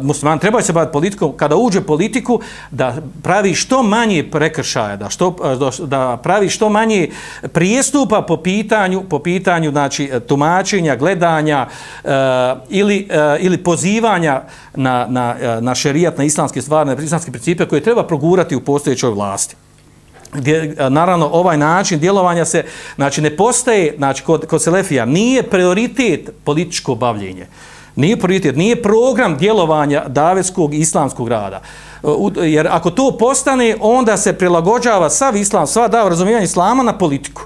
musliman treba se baviti politikom, kada uđe politiku, da pravi što manje prekršaja, da, što, da pravi što manje prijestupa po pitanju, po pitanju znači, tumačenja, gledanja ili, ili pozivanja na, na, eh, na šerijat, na islamske stvari, na islamske principe koje treba progurati u postojećoj vlasti. Gdje, eh, naravno, ovaj način djelovanja se, znači, ne postaje, znači, kod, kod Selefija, nije prioritet političko bavljenje, Nije prioritet, nije program djelovanja davetskog islamskog rada. Eh, jer ako to postane, onda se prilagođava sav islam, sva dava razumijevanje islama na politiku.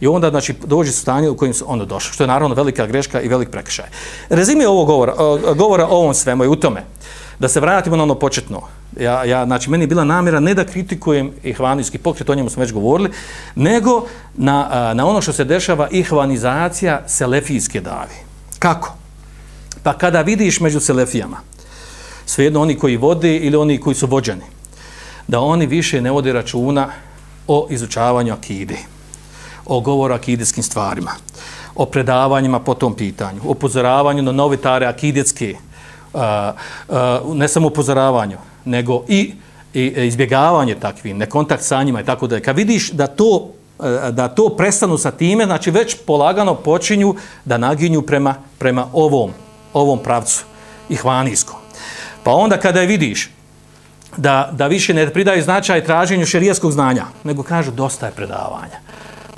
I onda znači dođe su stanje u kojem su onda došli, što je naravno velika greška i velik prekršaj. Rezime ovog govora, govora o ovom svemu je u tome da se vratimo na ono početno. Ja, ja, znači, meni je bila namjera ne da kritikujem ihvanijski pokret, o njemu smo već govorili, nego na, na ono što se dešava ihvanizacija selefijske davi. Kako? Pa kada vidiš među selefijama, svejedno oni koji vode ili oni koji su vođeni, da oni više ne vode računa o izučavanju akide, o govoru o akidetskim stvarima, o predavanjima po tom pitanju, o upozoravanju na novitare akidetske, a, a, ne samo upozoravanju, nego i, i e, izbjegavanje takvih, nekontakt sa njima i tako da je. Kad vidiš da to e, da to prestanu sa time, znači već polagano počinju da naginju prema, prema ovom, ovom pravcu, ihvanijskom. Pa onda kada je vidiš da, da više ne pridaju značaj traženju šerijskog znanja, nego kažu dosta je predavanja.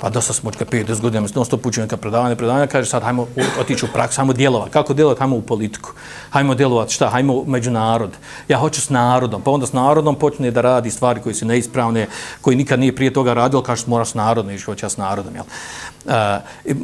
Pa dosta smo kad 50 godina, non stop učimo neka predavanja, predavanja, kaže sad hajmo otići u praksu, hajmo djelovati. Kako djelovati? Hajmo u politiku. Hajmo djelovati šta? Hajmo među narod. Ja hoću s narodom. Pa onda s narodom počne da radi stvari koje su neispravne, koji nikad nije prije toga radio, kaže mora s narodom, ići hoće ja s narodom. Jel? Uh,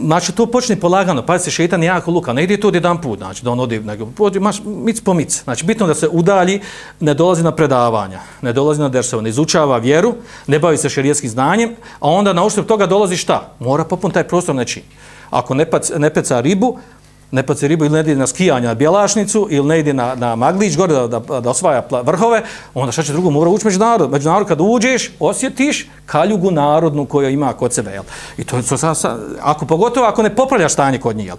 znači to počne polagano, pa se šetan jako luka, ne ide to jedan put, znači da on ode, nego ode maš, mic po mic. Znači bitno da se udalji, ne dolazi na predavanja, ne dolazi na dersova, ne izučava vjeru, ne bavi se šerijskim znanjem, a onda na uštrb toga dolazi šta? Mora popun taj prostor nečim. Ako ne, pac, ne peca ribu, ne paci ribu ili ne ide na skijanje na Bjelašnicu ili ne ide na, na Maglić gore da, da, da osvaja pla- vrhove, onda šta će drugo, mora ući među narod. Među narod kad uđeš, osjetiš kaljugu narodnu koju ima kod sebe. Jel? I to, to sa, sa, ako pogotovo ako ne popravljaš stanje kod njih. Jel?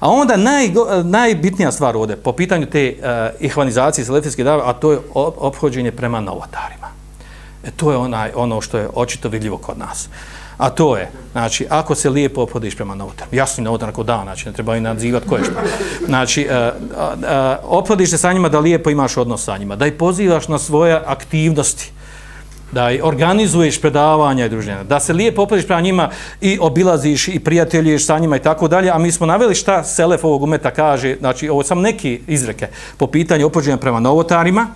A onda naj, najbitnija stvar ovdje po pitanju te uh, ihvanizacije selefijske dave, a to je ophođenje prema novotarima. E, to je onaj, ono što je očito vidljivo kod nas. A to je, znači, ako se lijepo opodiš prema novotaru, jasno novotar ako da, znači, ne treba i nadzivati ko je šta. Znači, e, uh, uh, opodiš se sa njima da lijepo imaš odnos sa njima, da ih pozivaš na svoje aktivnosti, da i organizuješ predavanja i druženja, da se lijepo opodiš prema njima i obilaziš i prijateljuješ sa njima i tako dalje, a mi smo naveli šta Selef ovog umeta kaže, znači, ovo sam neki izreke po pitanju opođenja prema novotarima,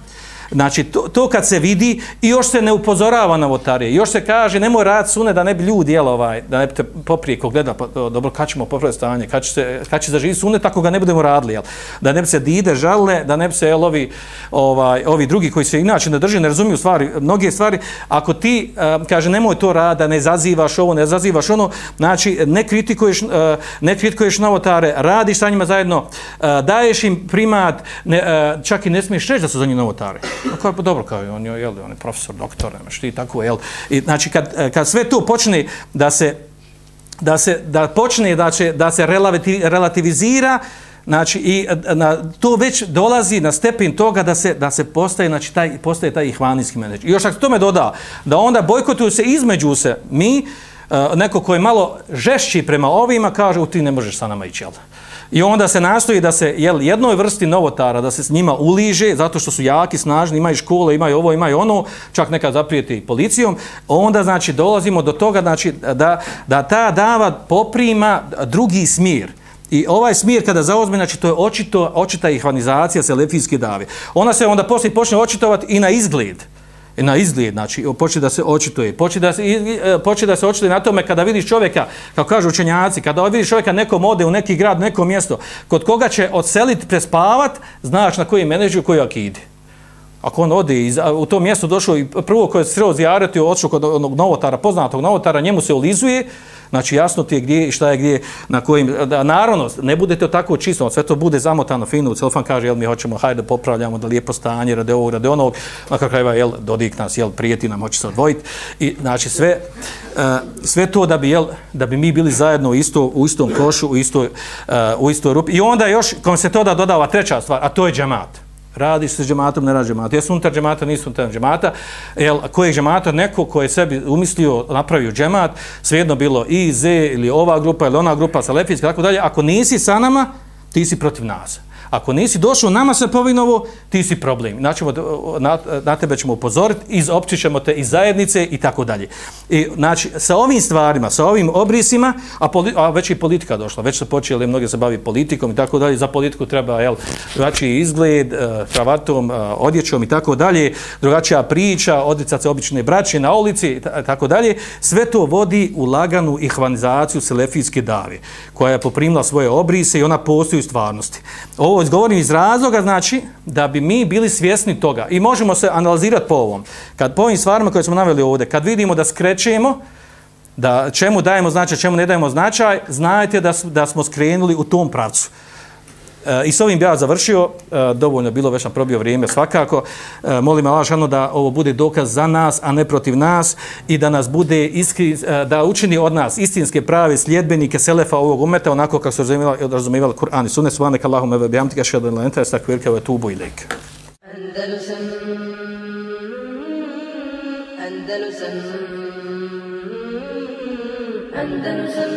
Znači, to, to kad se vidi i još se ne upozorava na votarije, još se kaže nemoj rad sune da ne bi ljudi jel, ovaj, da ne bi te poprije ko gleda, pa, dobro, kad ćemo popraviti stanje, kad će, se, kad će zaživi sune, tako ga ne budemo radili, jel? da ne bi se dide žale, da ne bi se jel, ovi, ovaj, ovi drugi koji se inače ne drži, ne razumiju stvari, mnoge stvari, ako ti, um, kaže, nemoj to rada, ne zazivaš ovo, ne zazivaš ono, znači, ne kritikuješ, uh, ne kritikuješ novotare, radiš sa njima zajedno, uh, daješ im primat, ne, uh, čak i ne smiješ reći da su za njih novotare. No, je dobro, kao on je, jel, on je profesor, doktor, nemaš ti tako, jel. I, znači, kad, kad sve to počne da se, da se, da počne, da, će, da se relativizira, Znači, i na, to već dolazi na stepen toga da se, da se postaje, znači, taj, postaje taj ihvanijski menedžer. I još ako tome doda, da onda bojkotuju se između se, mi, e, neko koji je malo žešći prema ovima, kaže, u ti ne možeš sa nama ići, jel? I onda se nastoji da se jel, jednoj vrsti novotara, da se s njima uliže, zato što su jaki, snažni, imaju škole, imaju ovo, imaju ono, čak nekad zaprijeti policijom, onda znači dolazimo do toga znači, da, da ta dava poprima drugi smir. I ovaj smir kada zaozme, znači to je očito, očita ihvanizacija selefijske dave. Ona se onda poslije počne očitovati i na izgled. Na izgled, znači počne da se očituje. Počne da se, e, počne da se očituje na tome kada vidiš čovjeka, kao kažu učenjaci, kada vidiš čovjeka nekom ode u neki grad, neko mjesto, kod koga će odseliti, prespavat, znaš na koji menedžu, koji akidi. Ako on ode iz, u to mjesto došao i prvo koje je sreo zijarati, odšao kod onog novotara, poznatog novotara, njemu se ulizuje, Znači jasno ti je gdje i šta je gdje, na kojim, da, naravno, ne budete tako čisto, sve to bude zamotano fino, u celofan kaže, jel mi hoćemo, hajde popravljamo da lijepo stanje, rade ovog, rade onog, na kraju krajeva, jel, Dodik nas, jel, prijeti nam, hoće se odvojiti. I, znači, sve, uh, sve to da bi, jel, da bi mi bili zajedno u, isto, u istom košu, u istoj, uh, u istoj rupi. I onda još, kom se to da dodava treća stvar, a to je džemat radiš se s džematom, ne radiš džemata. Jesu unutar džemata, nisu unutar džemata. Jel, koji džemata? Neko ko je sebi umislio, napravio džemat, svejedno bilo IZ ili ova grupa ili ona grupa, sa Lefijska, tako dalje. Ako nisi sa nama, ti si protiv nas. Ako nisi došao nama se povinovo, ti si problem. Naćemo, na, na tebe ćemo upozoriti, izopćićemo te iz zajednice i tako dalje. I, znači, sa ovim stvarima, sa ovim obrisima, a, poli, a već i politika došla, već se počeli, mnogi se bavi politikom i tako dalje, za politiku treba, jel, drugačiji izgled, e, kravatom, e, odjećom i tako dalje, drugačija priča, odricati se obične braće na ulici i tako dalje, sve to vodi u laganu ihvanizaciju selefijske dave, koja je poprimila svoje obrise i ona postoji u stvarnosti. Ovo govorim iz razloga, znači, da bi mi bili svjesni toga i možemo se analizirati po ovom. Kad po ovim stvarima koje smo naveli ovdje, kad vidimo da skrećemo, da čemu dajemo značaj, čemu ne dajemo značaj, znajte da, da smo skrenuli u tom pravcu. E, I s ovim bi ja završio, e, dovoljno bilo već nam probio vrijeme svakako. E, molim Allah šano da ovo bude dokaz za nas, a ne protiv nas i da nas bude iskri, e, da učini od nas istinske prave sljedbenike selefa ovog umeta, onako kako su razumivali Kur'an i sunne, svanek Allahum ve bihamtika šedan la enta, stakvirka ve tubu ilik. Andalusam Andalusam Andalusam Andalusam